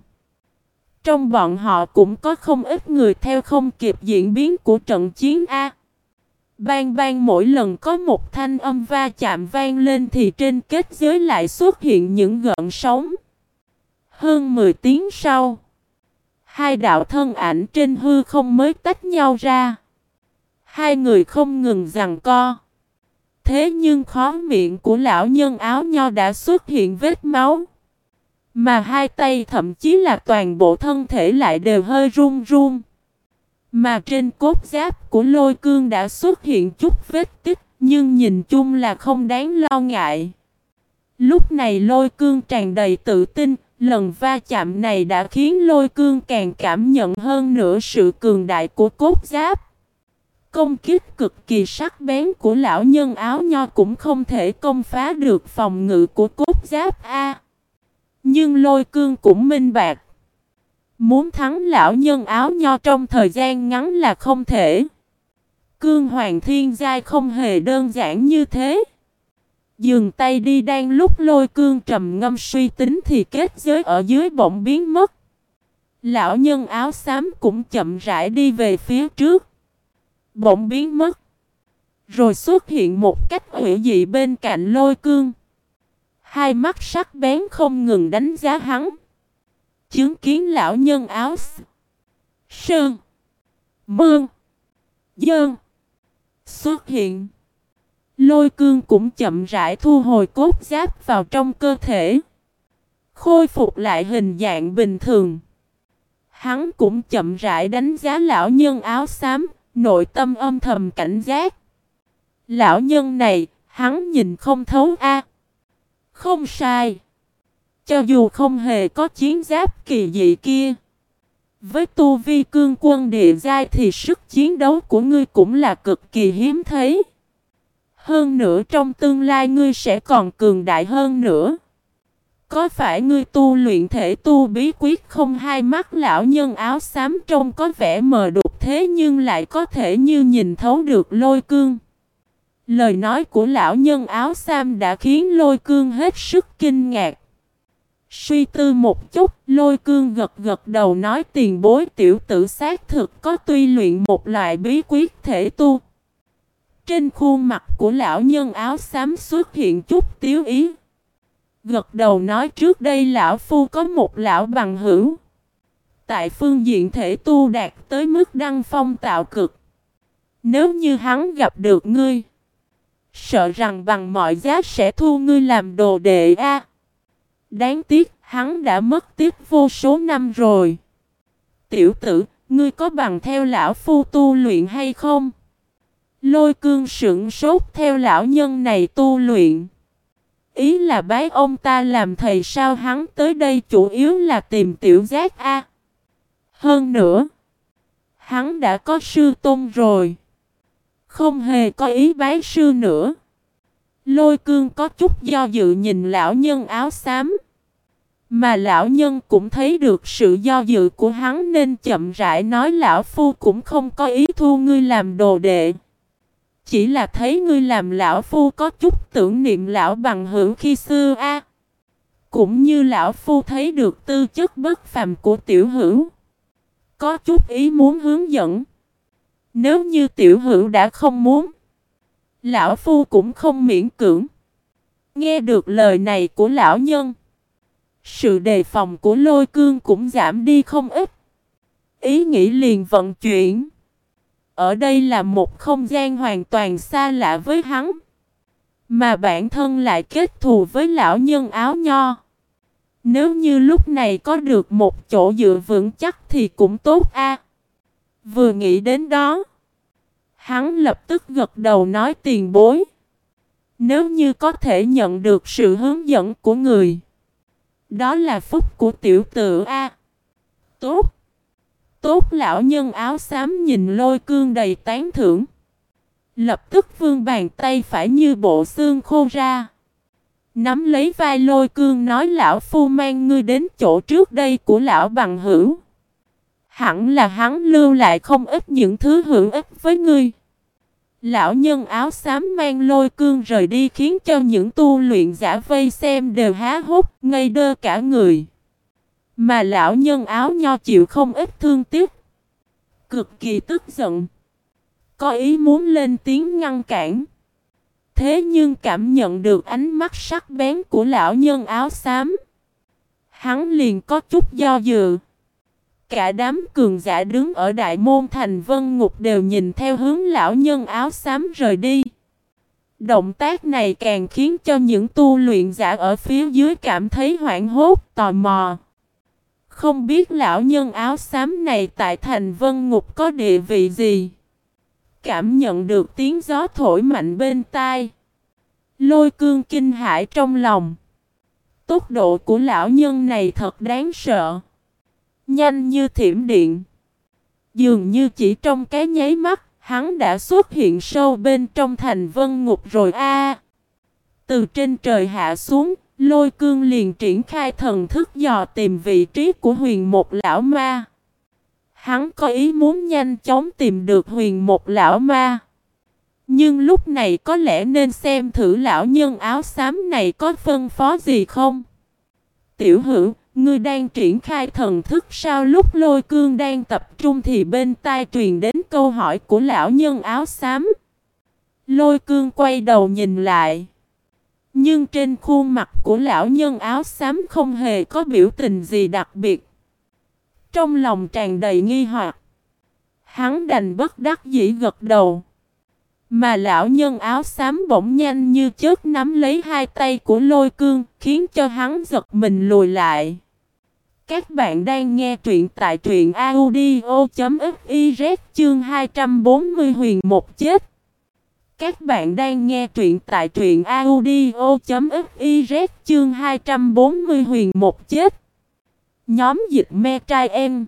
Trong bọn họ cũng có không ít người theo không kịp diễn biến của trận chiến A. Bang bang mỗi lần có một thanh âm va chạm vang lên thì trên kết giới lại xuất hiện những gợn sóng. Hơn 10 tiếng sau, hai đạo thân ảnh trên hư không mới tách nhau ra. Hai người không ngừng rằng co. Thế nhưng khó miệng của lão nhân áo nho đã xuất hiện vết máu. Mà hai tay thậm chí là toàn bộ thân thể lại đều hơi run run. Mà trên cốt giáp của lôi cương đã xuất hiện chút vết tích, nhưng nhìn chung là không đáng lo ngại. Lúc này lôi cương tràn đầy tự tin, lần va chạm này đã khiến lôi cương càng cảm nhận hơn nữa sự cường đại của cốt giáp. Công kích cực kỳ sắc bén của lão nhân áo nho cũng không thể công phá được phòng ngự của cốt giáp A. Nhưng lôi cương cũng minh bạc. Muốn thắng lão nhân áo nho trong thời gian ngắn là không thể. Cương Hoàng Thiên Giai không hề đơn giản như thế. Dừng tay đi đang lúc lôi cương trầm ngâm suy tính thì kết giới ở dưới bỗng biến mất. Lão nhân áo xám cũng chậm rãi đi về phía trước. Bỗng biến mất. Rồi xuất hiện một cách hủy dị bên cạnh lôi cương. Hai mắt sắc bén không ngừng đánh giá hắn. Chứng kiến lão nhân áo Sơn Mương Dơn Xuất hiện Lôi cương cũng chậm rãi thu hồi cốt giáp vào trong cơ thể Khôi phục lại hình dạng bình thường Hắn cũng chậm rãi đánh giá lão nhân áo xám, nội tâm âm thầm cảnh giác. Lão nhân này, hắn nhìn không thấu a. Không sai. Cho dù không hề có chiến giáp kỳ dị kia. Với tu vi cương quân địa giai thì sức chiến đấu của ngươi cũng là cực kỳ hiếm thấy. Hơn nữa trong tương lai ngươi sẽ còn cường đại hơn nữa. Có phải ngươi tu luyện thể tu bí quyết không hai mắt lão nhân áo xám trông có vẻ mờ đục thế nhưng lại có thể như nhìn thấu được lôi cương. Lời nói của lão nhân áo xám đã khiến lôi cương hết sức kinh ngạc. Suy tư một chút, lôi cương gật gật đầu nói tiền bối tiểu tử xác thực có tuy luyện một loại bí quyết thể tu. Trên khuôn mặt của lão nhân áo xám xuất hiện chút tiếu ý. Gật đầu nói trước đây lão phu có một lão bằng hữu. Tại phương diện thể tu đạt tới mức đăng phong tạo cực. Nếu như hắn gặp được ngươi. Sợ rằng bằng mọi giá sẽ thu ngươi làm đồ đệ a. Đáng tiếc hắn đã mất tiếc vô số năm rồi. Tiểu tử, ngươi có bằng theo lão phu tu luyện hay không? Lôi cương sững sốt theo lão nhân này tu luyện. Ý là bái ông ta làm thầy sao hắn tới đây chủ yếu là tìm tiểu giác A. Hơn nữa, hắn đã có sư tôn rồi. Không hề có ý bái sư nữa. Lôi cương có chút do dự nhìn lão nhân áo xám. Mà lão nhân cũng thấy được sự do dự của hắn nên chậm rãi nói lão phu cũng không có ý thu ngươi làm đồ đệ. Chỉ là thấy ngươi làm lão phu có chút tưởng niệm lão bằng hữu khi xưa a. Cũng như lão phu thấy được tư chất bất phàm của tiểu hữu. Có chút ý muốn hướng dẫn. Nếu như tiểu hữu đã không muốn. Lão phu cũng không miễn cưỡng. Nghe được lời này của lão nhân. Sự đề phòng của lôi cương cũng giảm đi không ít. Ý nghĩ liền vận chuyển. Ở đây là một không gian hoàn toàn xa lạ với hắn. Mà bản thân lại kết thù với lão nhân áo nho. Nếu như lúc này có được một chỗ dựa vững chắc thì cũng tốt a. Vừa nghĩ đến đó, hắn lập tức gật đầu nói tiền bối. Nếu như có thể nhận được sự hướng dẫn của người, đó là phúc của tiểu tử a. Tốt. Tốt lão nhân áo xám nhìn lôi cương đầy tán thưởng. Lập tức vương bàn tay phải như bộ xương khô ra. Nắm lấy vai lôi cương nói lão phu mang ngươi đến chỗ trước đây của lão bằng hữu. Hẳn là hắn lưu lại không ít những thứ hữu ích với ngươi. Lão nhân áo xám mang lôi cương rời đi khiến cho những tu luyện giả vây xem đều há hút, ngây đơ cả người. Mà lão nhân áo nho chịu không ít thương tiếc. Cực kỳ tức giận. Có ý muốn lên tiếng ngăn cản. Thế nhưng cảm nhận được ánh mắt sắc bén của lão nhân áo xám. Hắn liền có chút do dự. Cả đám cường giả đứng ở đại môn thành vân ngục đều nhìn theo hướng lão nhân áo xám rời đi. Động tác này càng khiến cho những tu luyện giả ở phía dưới cảm thấy hoảng hốt, tò mò. Không biết lão nhân áo xám này tại thành vân ngục có địa vị gì? Cảm nhận được tiếng gió thổi mạnh bên tai. Lôi cương kinh hãi trong lòng. Tốc độ của lão nhân này thật đáng sợ. Nhanh như thiểm điện. Dường như chỉ trong cái nháy mắt, hắn đã xuất hiện sâu bên trong thành vân ngục rồi a. từ trên trời hạ xuống, Lôi cương liền triển khai thần thức dò tìm vị trí của huyền một lão ma. Hắn có ý muốn nhanh chóng tìm được huyền một lão ma. Nhưng lúc này có lẽ nên xem thử lão nhân áo xám này có phân phó gì không? Tiểu hữu, ngươi đang triển khai thần thức sao lúc lôi cương đang tập trung thì bên tai truyền đến câu hỏi của lão nhân áo xám. Lôi cương quay đầu nhìn lại. Nhưng trên khuôn mặt của lão nhân áo xám không hề có biểu tình gì đặc biệt. Trong lòng tràn đầy nghi hoặc. Hắn đành bất đắc dĩ gật đầu. Mà lão nhân áo xám bỗng nhanh như chớp nắm lấy hai tay của lôi cương, khiến cho hắn giật mình lùi lại. Các bạn đang nghe truyện tại truyện audio.fiz chương 240 huyền một chết. Các bạn đang nghe truyện tại truyện audio.fiz chương 240 huyền một chết. Nhóm dịch me trai em.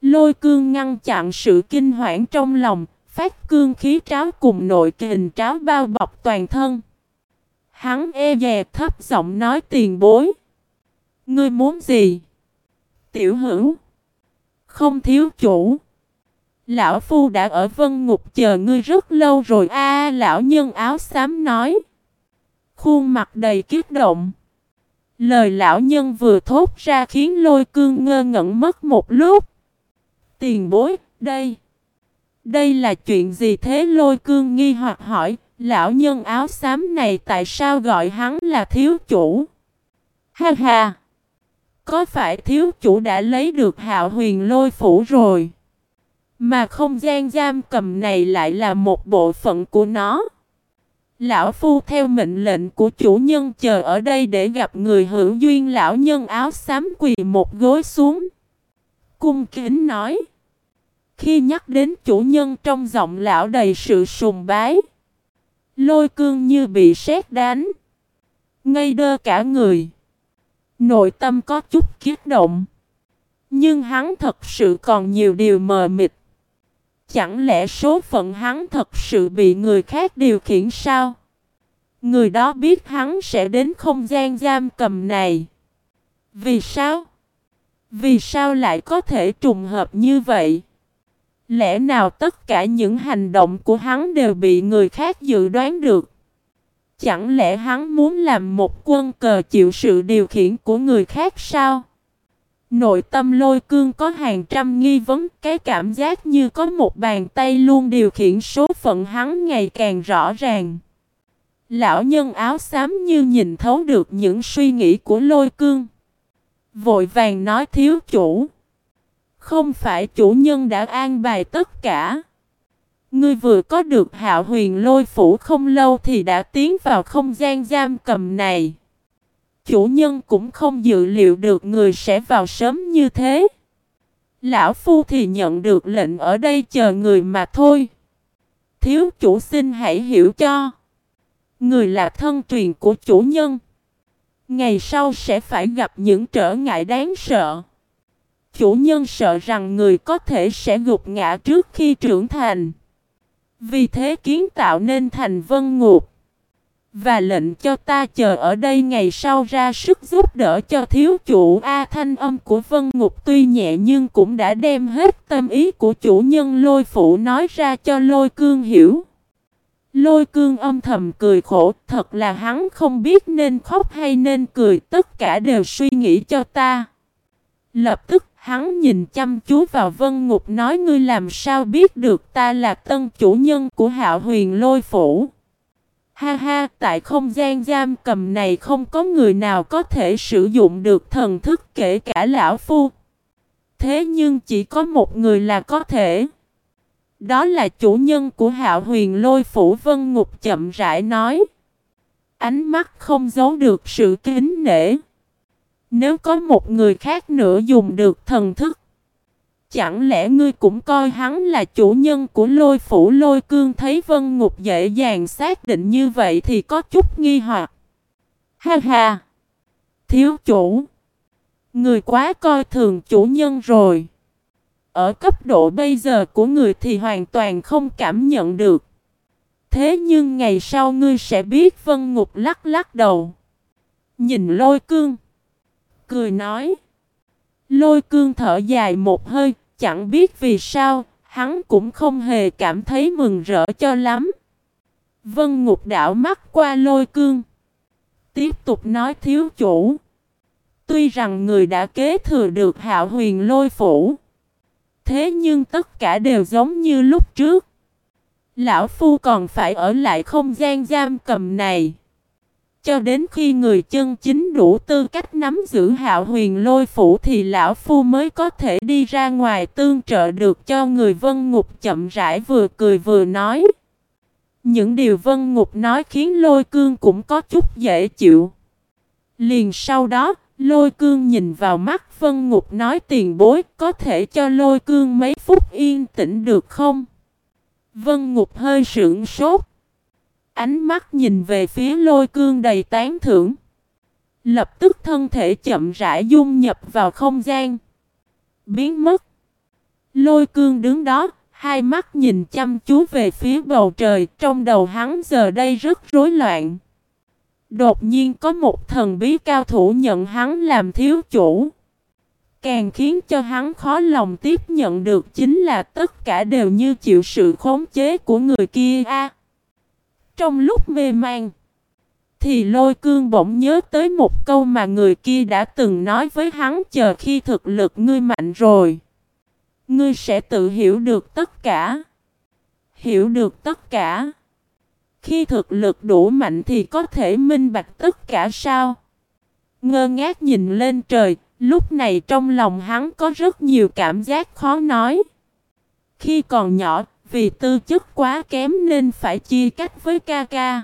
Lôi cương ngăn chặn sự kinh hoảng trong lòng, phát cương khí tráo cùng nội kình tráo bao bọc toàn thân. Hắn e dè thấp giọng nói tiền bối. Ngươi muốn gì? Tiểu hữu. Không thiếu chủ. Lão Phu đã ở vân ngục chờ ngươi rất lâu rồi a lão nhân áo xám nói. Khuôn mặt đầy kiết động. Lời lão nhân vừa thốt ra khiến lôi cương ngơ ngẩn mất một lúc. Tiền bối, đây. Đây là chuyện gì thế lôi cương nghi hoặc hỏi, lão nhân áo xám này tại sao gọi hắn là thiếu chủ? Ha ha! Có phải thiếu chủ đã lấy được hạo huyền lôi phủ rồi? Mà không gian giam cầm này lại là một bộ phận của nó. Lão Phu theo mệnh lệnh của chủ nhân chờ ở đây để gặp người hữu duyên lão nhân áo xám quỳ một gối xuống. Cung kính nói. Khi nhắc đến chủ nhân trong giọng lão đầy sự sùng bái. Lôi cương như bị sét đánh. Ngây đơ cả người. Nội tâm có chút kiết động. Nhưng hắn thật sự còn nhiều điều mờ mịt. Chẳng lẽ số phận hắn thật sự bị người khác điều khiển sao? Người đó biết hắn sẽ đến không gian giam cầm này. Vì sao? Vì sao lại có thể trùng hợp như vậy? Lẽ nào tất cả những hành động của hắn đều bị người khác dự đoán được? Chẳng lẽ hắn muốn làm một quân cờ chịu sự điều khiển của người khác sao? Nội tâm lôi cương có hàng trăm nghi vấn, cái cảm giác như có một bàn tay luôn điều khiển số phận hắn ngày càng rõ ràng. Lão nhân áo xám như nhìn thấu được những suy nghĩ của lôi cương. Vội vàng nói thiếu chủ. Không phải chủ nhân đã an bài tất cả. Ngươi vừa có được hạo huyền lôi phủ không lâu thì đã tiến vào không gian giam cầm này. Chủ nhân cũng không dự liệu được người sẽ vào sớm như thế. Lão Phu thì nhận được lệnh ở đây chờ người mà thôi. Thiếu chủ xin hãy hiểu cho. Người là thân truyền của chủ nhân. Ngày sau sẽ phải gặp những trở ngại đáng sợ. Chủ nhân sợ rằng người có thể sẽ gục ngã trước khi trưởng thành. Vì thế kiến tạo nên thành vân ngục. Và lệnh cho ta chờ ở đây ngày sau ra sức giúp đỡ cho thiếu chủ A thanh âm của vân ngục tuy nhẹ nhưng cũng đã đem hết tâm ý của chủ nhân lôi phụ nói ra cho lôi cương hiểu. Lôi cương âm thầm cười khổ, thật là hắn không biết nên khóc hay nên cười, tất cả đều suy nghĩ cho ta. Lập tức hắn nhìn chăm chú vào vân ngục nói ngươi làm sao biết được ta là tân chủ nhân của hạo huyền lôi phủ. Ha ha, tại không gian giam cầm này không có người nào có thể sử dụng được thần thức kể cả lão phu. Thế nhưng chỉ có một người là có thể. Đó là chủ nhân của hạo huyền lôi phủ vân ngục chậm rãi nói. Ánh mắt không giấu được sự kính nể. Nếu có một người khác nữa dùng được thần thức. Chẳng lẽ ngươi cũng coi hắn là chủ nhân của lôi phủ lôi cương thấy vân ngục dễ dàng xác định như vậy thì có chút nghi hoặc. Ha ha! Thiếu chủ! Người quá coi thường chủ nhân rồi. Ở cấp độ bây giờ của người thì hoàn toàn không cảm nhận được. Thế nhưng ngày sau ngươi sẽ biết vân ngục lắc lắc đầu. Nhìn lôi cương. Cười nói. Lôi cương thở dài một hơi. Chẳng biết vì sao. Hắn cũng không hề cảm thấy mừng rỡ cho lắm. Vân ngục đảo mắt qua lôi cương. Tiếp tục nói thiếu chủ. Tuy rằng người đã kế thừa được hạo huyền lôi phủ. Thế nhưng tất cả đều giống như lúc trước. Lão Phu còn phải ở lại không gian giam cầm này. Cho đến khi người chân chính đủ tư cách nắm giữ hạo huyền lôi phủ thì Lão Phu mới có thể đi ra ngoài tương trợ được cho người Vân Ngục chậm rãi vừa cười vừa nói. Những điều Vân Ngục nói khiến lôi cương cũng có chút dễ chịu. Liền sau đó, Lôi cương nhìn vào mắt Vân Ngục nói tiền bối có thể cho lôi cương mấy phút yên tĩnh được không? Vân Ngục hơi sững sốt. Ánh mắt nhìn về phía lôi cương đầy tán thưởng. Lập tức thân thể chậm rãi dung nhập vào không gian. Biến mất. Lôi cương đứng đó, hai mắt nhìn chăm chú về phía bầu trời, trong đầu hắn giờ đây rất rối loạn. Đột nhiên có một thần bí cao thủ nhận hắn làm thiếu chủ. Càng khiến cho hắn khó lòng tiếp nhận được chính là tất cả đều như chịu sự khống chế của người kia a trong lúc mê man, thì lôi cương bỗng nhớ tới một câu mà người kia đã từng nói với hắn chờ khi thực lực ngươi mạnh rồi. Ngươi sẽ tự hiểu được tất cả. Hiểu được tất cả. Khi thực lực đủ mạnh thì có thể minh bạch tất cả sao? Ngơ ngác nhìn lên trời, lúc này trong lòng hắn có rất nhiều cảm giác khó nói. Khi còn nhỏ, vì tư chất quá kém nên phải chia cách với ca ca.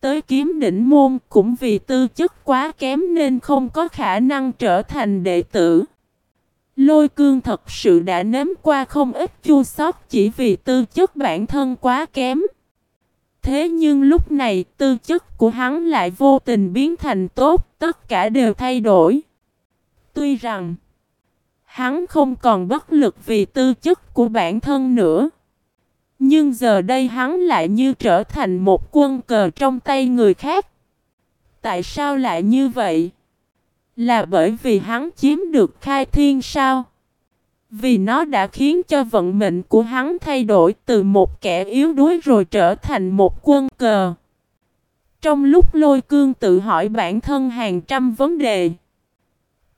Tới kiếm đỉnh môn cũng vì tư chất quá kém nên không có khả năng trở thành đệ tử. Lôi cương thật sự đã nếm qua không ít chua xót chỉ vì tư chất bản thân quá kém. Thế nhưng lúc này tư chất của hắn lại vô tình biến thành tốt, tất cả đều thay đổi. Tuy rằng hắn không còn bất lực vì tư chất của bản thân nữa. Nhưng giờ đây hắn lại như trở thành một quân cờ trong tay người khác. Tại sao lại như vậy? Là bởi vì hắn chiếm được khai thiên sao? Vì nó đã khiến cho vận mệnh của hắn thay đổi từ một kẻ yếu đuối rồi trở thành một quân cờ. Trong lúc lôi cương tự hỏi bản thân hàng trăm vấn đề.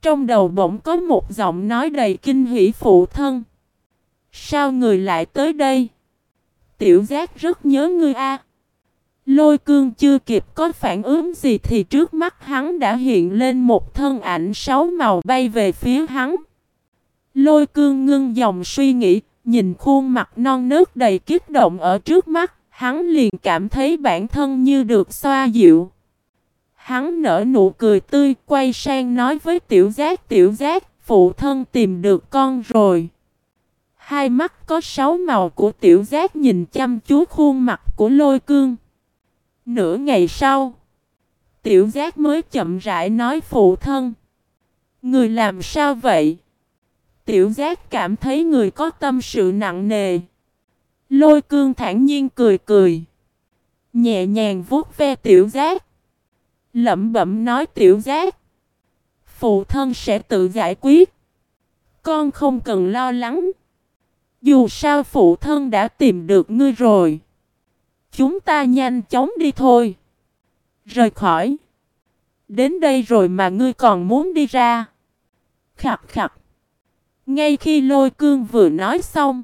Trong đầu bỗng có một giọng nói đầy kinh hỷ phụ thân. Sao người lại tới đây? Tiểu giác rất nhớ ngươi a. Lôi cương chưa kịp có phản ứng gì thì trước mắt hắn đã hiện lên một thân ảnh sáu màu bay về phía hắn. Lôi cương ngưng dòng suy nghĩ, nhìn khuôn mặt non nớt đầy kích động ở trước mắt, hắn liền cảm thấy bản thân như được xoa dịu. Hắn nở nụ cười tươi, quay sang nói với tiểu giác tiểu giác, phụ thân tìm được con rồi. Hai mắt có sáu màu của tiểu giác nhìn chăm chú khuôn mặt của lôi cương. Nửa ngày sau, tiểu giác mới chậm rãi nói phụ thân. Người làm sao vậy? Tiểu giác cảm thấy người có tâm sự nặng nề. Lôi cương thản nhiên cười cười. Nhẹ nhàng vuốt ve tiểu giác. Lẩm bẩm nói tiểu giác. Phụ thân sẽ tự giải quyết. Con không cần lo lắng. Dù sao phụ thân đã tìm được ngươi rồi. Chúng ta nhanh chóng đi thôi. Rời khỏi. Đến đây rồi mà ngươi còn muốn đi ra. Khặt khặt. Ngay khi lôi cương vừa nói xong.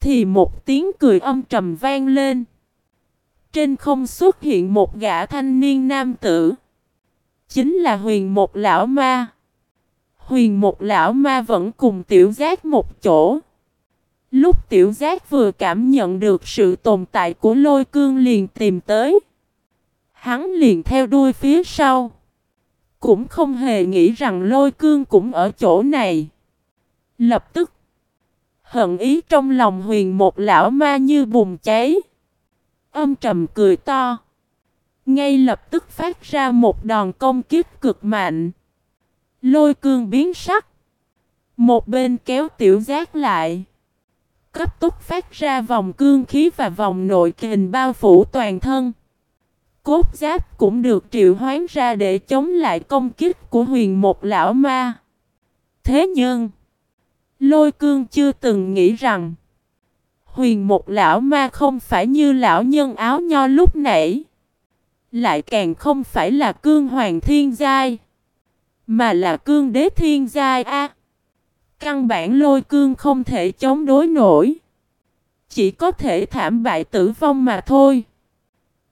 Thì một tiếng cười âm trầm vang lên. Trên không xuất hiện một gã thanh niên nam tử. Chính là huyền một lão ma. Huyền một lão ma vẫn cùng tiểu giác một chỗ. Lúc tiểu giác vừa cảm nhận được sự tồn tại của lôi cương liền tìm tới. Hắn liền theo đuôi phía sau. Cũng không hề nghĩ rằng lôi cương cũng ở chỗ này. Lập tức. Hận ý trong lòng huyền một lão ma như bùng cháy. Âm trầm cười to. Ngay lập tức phát ra một đòn công kiếp cực mạnh. Lôi cương biến sắc. Một bên kéo tiểu giác lại cấp tốc phát ra vòng cương khí và vòng nội kình bao phủ toàn thân. Cốt giáp cũng được triệu hoán ra để chống lại công kích của huyền một lão ma. Thế nhưng, lôi cương chưa từng nghĩ rằng, huyền một lão ma không phải như lão nhân áo nho lúc nãy. Lại càng không phải là cương hoàng thiên giai, mà là cương đế thiên giai a. Căn bản lôi cương không thể chống đối nổi. Chỉ có thể thảm bại tử vong mà thôi.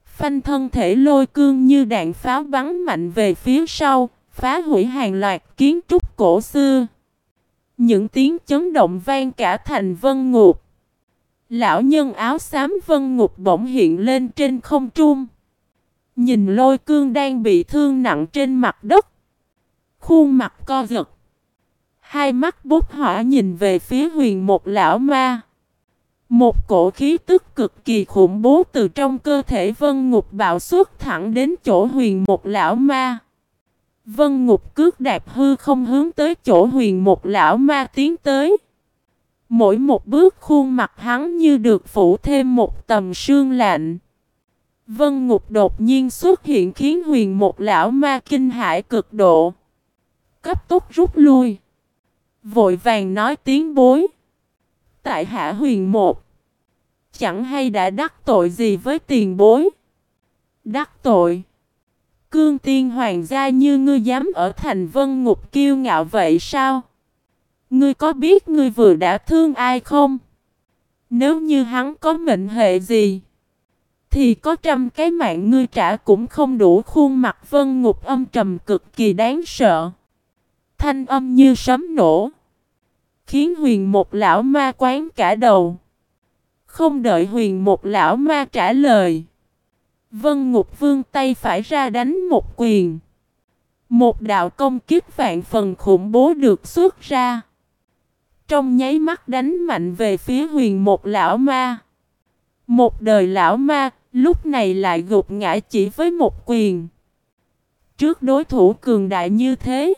Phanh thân thể lôi cương như đạn pháo bắn mạnh về phía sau, phá hủy hàng loạt kiến trúc cổ xưa. Những tiếng chấn động vang cả thành vân ngục. Lão nhân áo xám vân ngục bỗng hiện lên trên không trung. Nhìn lôi cương đang bị thương nặng trên mặt đất. Khuôn mặt co giật. Hai mắt bút hỏa nhìn về phía huyền một lão ma. Một cổ khí tức cực kỳ khủng bố từ trong cơ thể vân ngục bạo xuất thẳng đến chỗ huyền một lão ma. Vân ngục cước đạp hư không hướng tới chỗ huyền một lão ma tiến tới. Mỗi một bước khuôn mặt hắn như được phủ thêm một tầm sương lạnh. Vân ngục đột nhiên xuất hiện khiến huyền một lão ma kinh hãi cực độ. Cấp tốc rút lui. Vội vàng nói tiếng bối. Tại hạ huyền một. Chẳng hay đã đắc tội gì với tiền bối. Đắc tội. Cương tiên hoàng gia như ngươi dám ở thành vân ngục kiêu ngạo vậy sao? Ngươi có biết ngươi vừa đã thương ai không? Nếu như hắn có mệnh hệ gì? Thì có trăm cái mạng ngươi trả cũng không đủ khuôn mặt vân ngục âm trầm cực kỳ đáng sợ. Thanh âm như sấm nổ. Khiến huyền một lão ma quán cả đầu. Không đợi huyền một lão ma trả lời. Vân Ngục Vương tay phải ra đánh một quyền. Một đạo công kiếp vạn phần khủng bố được xuất ra. Trong nháy mắt đánh mạnh về phía huyền một lão ma. Một đời lão ma, lúc này lại gục ngã chỉ với một quyền. Trước đối thủ cường đại như thế,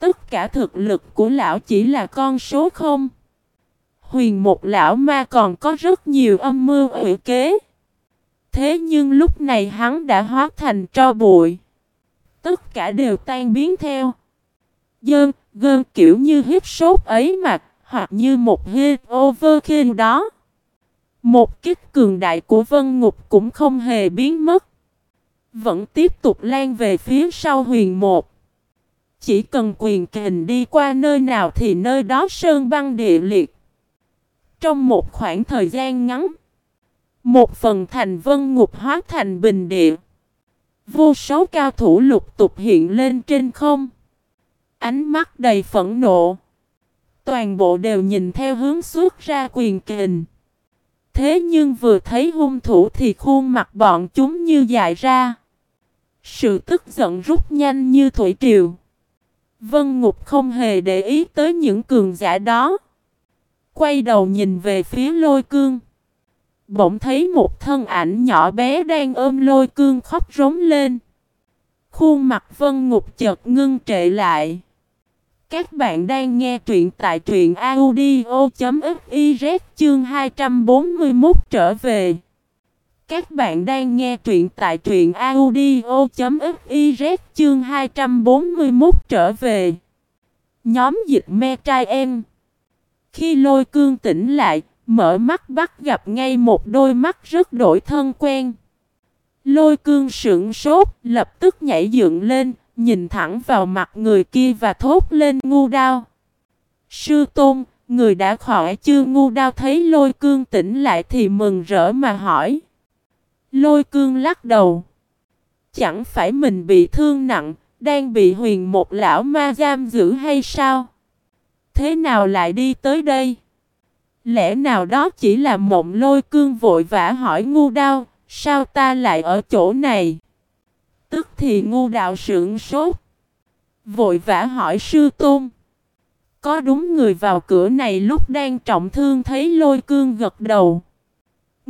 tất cả thực lực của lão chỉ là con số không. Huyền một lão ma còn có rất nhiều âm mưu ủy kế. Thế nhưng lúc này hắn đã hóa thành tro bụi. Tất cả đều tan biến theo. Dơn, gơn kiểu như hiếp sốt ấy mà, hoặc như một hit overkill đó. Một kích cường đại của Vân Ngục cũng không hề biến mất. Vẫn tiếp tục lan về phía sau huyền một. Chỉ cần quyền kình đi qua nơi nào thì nơi đó sơn băng địa liệt. Trong một khoảng thời gian ngắn, một phần thành vân ngục hóa thành bình địa. Vô số cao thủ lục tục hiện lên trên không. Ánh mắt đầy phẫn nộ. Toàn bộ đều nhìn theo hướng xuất ra quyền kình. Thế nhưng vừa thấy hung thủ thì khuôn mặt bọn chúng như dại ra. Sự tức giận rút nhanh như thủy triều. Vân Ngục không hề để ý tới những cường giả đó. Quay đầu nhìn về phía lôi cương. Bỗng thấy một thân ảnh nhỏ bé đang ôm lôi cương khóc rống lên. Khuôn mặt Vân Ngục chợt ngưng trệ lại. Các bạn đang nghe truyện tại truyện audio.fiz chương 241 trở về. Các bạn đang nghe truyện tại truyện audio.fiz chương 241 trở về. Nhóm dịch me trai em. Khi lôi cương tỉnh lại, mở mắt bắt gặp ngay một đôi mắt rất đổi thân quen. Lôi cương sững sốt, lập tức nhảy dựng lên, nhìn thẳng vào mặt người kia và thốt lên ngu đao. Sư tôn, người đã khỏi chưa ngu đao thấy lôi cương tỉnh lại thì mừng rỡ mà hỏi. Lôi cương lắc đầu. Chẳng phải mình bị thương nặng, đang bị huyền một lão ma giam giữ hay sao? Thế nào lại đi tới đây? Lẽ nào đó chỉ là mộng lôi cương vội vã hỏi ngu đao, sao ta lại ở chỗ này? Tức thì ngu đạo sưởng sốt. Vội vã hỏi sư tôn. Có đúng người vào cửa này lúc đang trọng thương thấy lôi cương gật đầu.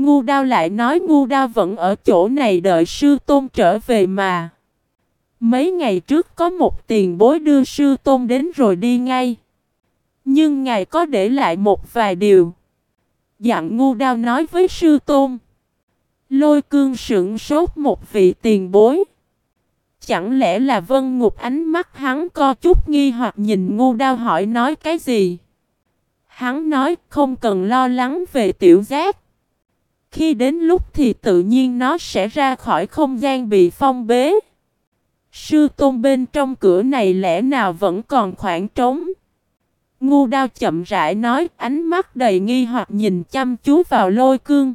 Ngu đao lại nói ngu đao vẫn ở chỗ này đợi sư tôn trở về mà. Mấy ngày trước có một tiền bối đưa sư tôn đến rồi đi ngay. Nhưng ngài có để lại một vài điều. Dặn ngu đao nói với sư tôn. Lôi cương sững sốt một vị tiền bối. Chẳng lẽ là vân ngục ánh mắt hắn co chút nghi hoặc nhìn ngu đao hỏi nói cái gì? Hắn nói không cần lo lắng về tiểu giác. Khi đến lúc thì tự nhiên nó sẽ ra khỏi không gian bị phong bế. Sư tôn bên trong cửa này lẽ nào vẫn còn khoảng trống? Ngu đao chậm rãi nói ánh mắt đầy nghi hoặc nhìn chăm chú vào lôi cương.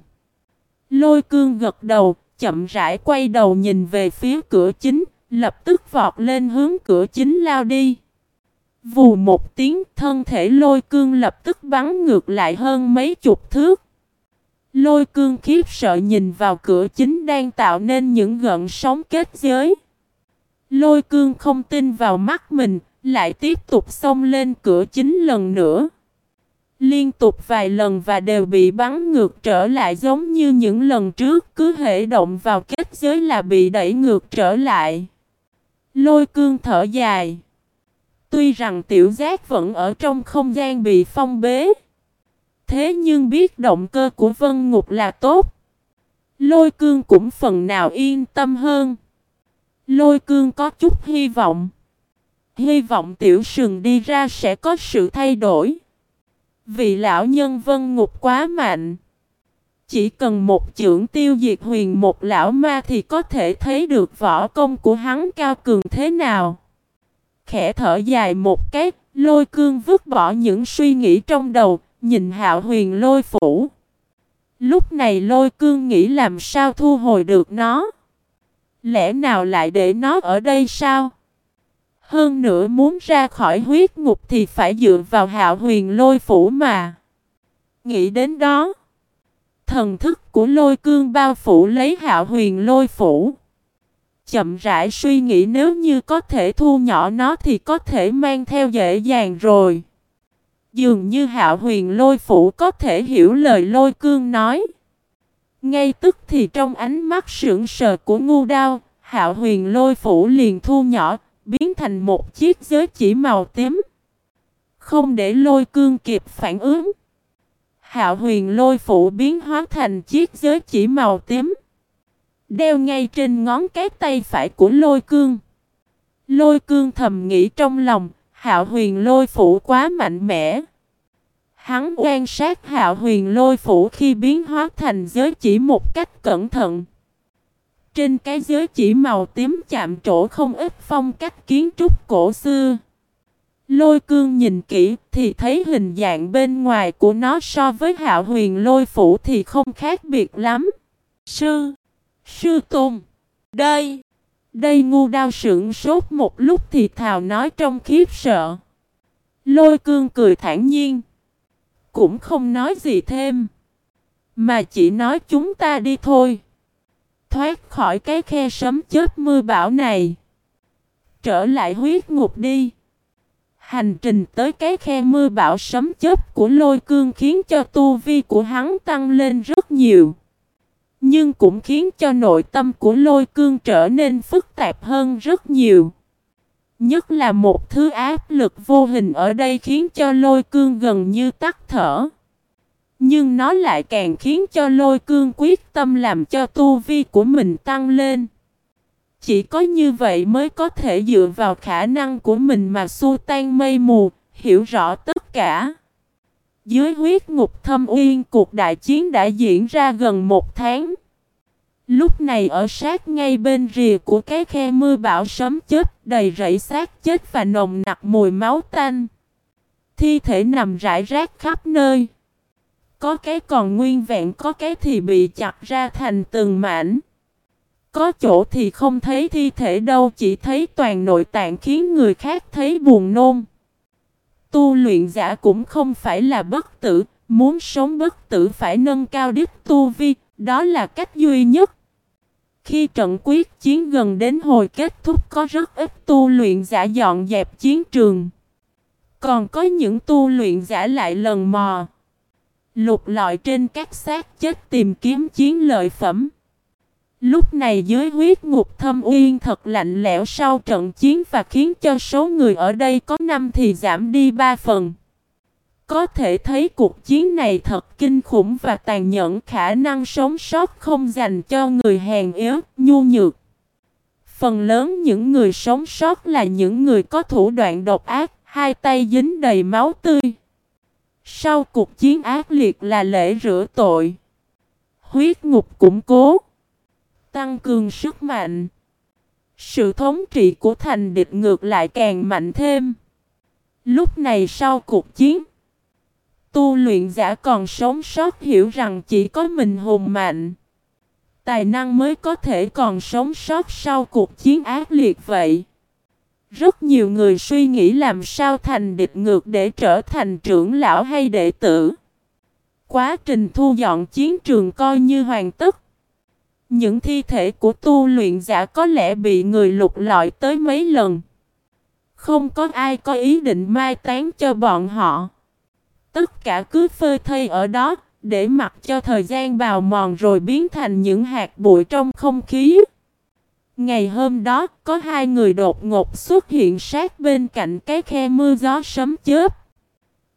Lôi cương gật đầu, chậm rãi quay đầu nhìn về phía cửa chính, lập tức vọt lên hướng cửa chính lao đi. Vù một tiếng thân thể lôi cương lập tức bắn ngược lại hơn mấy chục thước. Lôi cương khiếp sợ nhìn vào cửa chính đang tạo nên những gợn sóng kết giới. Lôi cương không tin vào mắt mình, lại tiếp tục xông lên cửa chính lần nữa. Liên tục vài lần và đều bị bắn ngược trở lại giống như những lần trước cứ hệ động vào kết giới là bị đẩy ngược trở lại. Lôi cương thở dài. Tuy rằng tiểu giác vẫn ở trong không gian bị phong bế. Thế nhưng biết động cơ của Vân Ngục là tốt. Lôi cương cũng phần nào yên tâm hơn. Lôi cương có chút hy vọng. Hy vọng tiểu sừng đi ra sẽ có sự thay đổi. Vì lão nhân Vân Ngục quá mạnh. Chỉ cần một chưởng tiêu diệt huyền một lão ma thì có thể thấy được võ công của hắn cao cường thế nào. Khẽ thở dài một cái, lôi cương vứt bỏ những suy nghĩ trong đầu, nhìn hạo huyền lôi phủ. Lúc này lôi cương nghĩ làm sao thu hồi được nó. Lẽ nào lại để nó ở đây sao? Hơn nữa muốn ra khỏi huyết ngục thì phải dựa vào hạo huyền lôi phủ mà. Nghĩ đến đó. Thần thức của lôi cương bao phủ lấy hạo huyền lôi phủ. Chậm rãi suy nghĩ nếu như có thể thu nhỏ nó thì có thể mang theo dễ dàng rồi. Dường như hạo huyền lôi phủ có thể hiểu lời lôi cương nói. Ngay tức thì trong ánh mắt sững sờ của ngu đao, hạo huyền lôi phủ liền thu nhỏ, biến thành một chiếc giới chỉ màu tím. Không để lôi cương kịp phản ứng. Hạo huyền lôi phủ biến hóa thành chiếc giới chỉ màu tím. Đeo ngay trên ngón cái tay phải của lôi cương. Lôi cương thầm nghĩ trong lòng, hạo huyền lôi phủ quá mạnh mẽ. Hắn quan sát hạo huyền lôi phủ khi biến hóa thành giới chỉ một cách cẩn thận. Trên cái giới chỉ màu tím chạm trổ không ít phong cách kiến trúc cổ xưa. Lôi cương nhìn kỹ thì thấy hình dạng bên ngoài của nó so với hạo huyền lôi phủ thì không khác biệt lắm. Sư, sư tôn, đây, đây ngu đao sững sốt một lúc thì thào nói trong khiếp sợ. Lôi cương cười thản nhiên, cũng không nói gì thêm, mà chỉ nói chúng ta đi thôi thoát khỏi cái khe sấm chớp mưa bão này. Trở lại huyết ngục đi. Hành trình tới cái khe mưa bão sấm chớp của lôi cương khiến cho tu vi của hắn tăng lên rất nhiều. Nhưng cũng khiến cho nội tâm của lôi cương trở nên phức tạp hơn rất nhiều. Nhất là một thứ áp lực vô hình ở đây khiến cho lôi cương gần như tắt thở. Nhưng nó lại càng khiến cho lôi cương quyết tâm làm cho tu vi của mình tăng lên. Chỉ có như vậy mới có thể dựa vào khả năng của mình mà xua tan mây mù, hiểu rõ tất cả. Dưới huyết ngục thâm uyên, cuộc đại chiến đã diễn ra gần một tháng. Lúc này ở sát ngay bên rìa của cái khe mưa bão sấm chết đầy rẫy xác chết và nồng nặc mùi máu tanh. Thi thể nằm rải rác khắp nơi. Có cái còn nguyên vẹn, có cái thì bị chặt ra thành từng mảnh. Có chỗ thì không thấy thi thể đâu, chỉ thấy toàn nội tạng khiến người khác thấy buồn nôn. Tu luyện giả cũng không phải là bất tử, muốn sống bất tử phải nâng cao đức tu vi, đó là cách duy nhất. Khi trận quyết chiến gần đến hồi kết thúc có rất ít tu luyện giả dọn dẹp chiến trường. Còn có những tu luyện giả lại lần mò. Lục lọi trên các xác chết tìm kiếm chiến lợi phẩm. Lúc này dưới huyết ngục thâm uyên thật lạnh lẽo sau trận chiến và khiến cho số người ở đây có năm thì giảm đi ba phần. Có thể thấy cuộc chiến này thật kinh khủng và tàn nhẫn khả năng sống sót không dành cho người hèn yếu, nhu nhược. Phần lớn những người sống sót là những người có thủ đoạn độc ác, hai tay dính đầy máu tươi. Sau cuộc chiến ác liệt là lễ rửa tội. Huyết ngục củng cố. Tăng cường sức mạnh. Sự thống trị của thành địch ngược lại càng mạnh thêm. Lúc này sau cuộc chiến. Tu luyện giả còn sống sót hiểu rằng chỉ có mình hùng mạnh. Tài năng mới có thể còn sống sót sau cuộc chiến ác liệt vậy. Rất nhiều người suy nghĩ làm sao thành địch ngược để trở thành trưởng lão hay đệ tử. Quá trình thu dọn chiến trường coi như hoàn tất. Những thi thể của tu luyện giả có lẽ bị người lục lọi tới mấy lần. Không có ai có ý định mai tán cho bọn họ. Tất cả cứ phơi thây ở đó, để mặc cho thời gian bào mòn rồi biến thành những hạt bụi trong không khí. Ngày hôm đó, có hai người đột ngột xuất hiện sát bên cạnh cái khe mưa gió sấm chớp.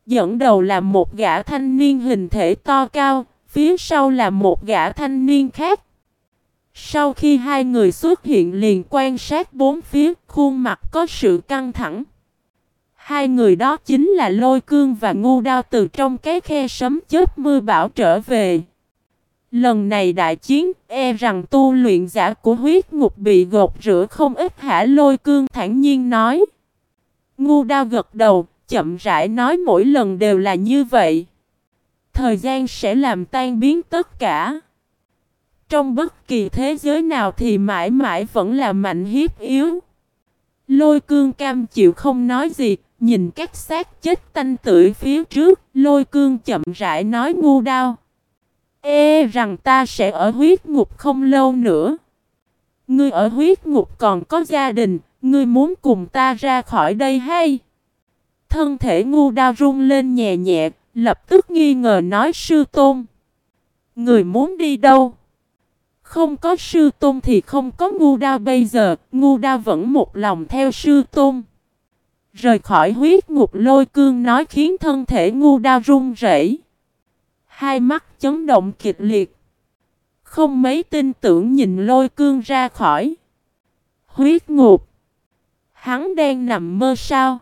Dẫn đầu là một gã thanh niên hình thể to cao, phía sau là một gã thanh niên khác. Sau khi hai người xuất hiện liền quan sát bốn phía, khuôn mặt có sự căng thẳng. Hai người đó chính là Lôi Cương và Ngu Đao từ trong cái khe sấm chớp mưa bão trở về. Lần này đại chiến, e rằng tu luyện giả của huyết ngục bị gột rửa không ít hả Lôi Cương thản nhiên nói. Ngu Đao gật đầu, chậm rãi nói mỗi lần đều là như vậy. Thời gian sẽ làm tan biến tất cả. Trong bất kỳ thế giới nào thì mãi mãi vẫn là mạnh hiếp yếu. Lôi cương cam chịu không nói gì, nhìn các xác chết tanh tưởi phía trước, lôi cương chậm rãi nói ngu đau. Ê rằng ta sẽ ở huyết ngục không lâu nữa. Ngươi ở huyết ngục còn có gia đình, ngươi muốn cùng ta ra khỏi đây hay? Thân thể ngu đau rung lên nhẹ nhẹ, lập tức nghi ngờ nói sư tôn. Người muốn đi đâu? Không có sư tôn thì không có ngu đa bây giờ, ngu đa vẫn một lòng theo sư tôn. Rời khỏi huyết ngục lôi cương nói khiến thân thể ngu đa run rẩy. Hai mắt chấn động kịch liệt. Không mấy tin tưởng nhìn lôi cương ra khỏi. Huyết ngục. Hắn đang nằm mơ sao?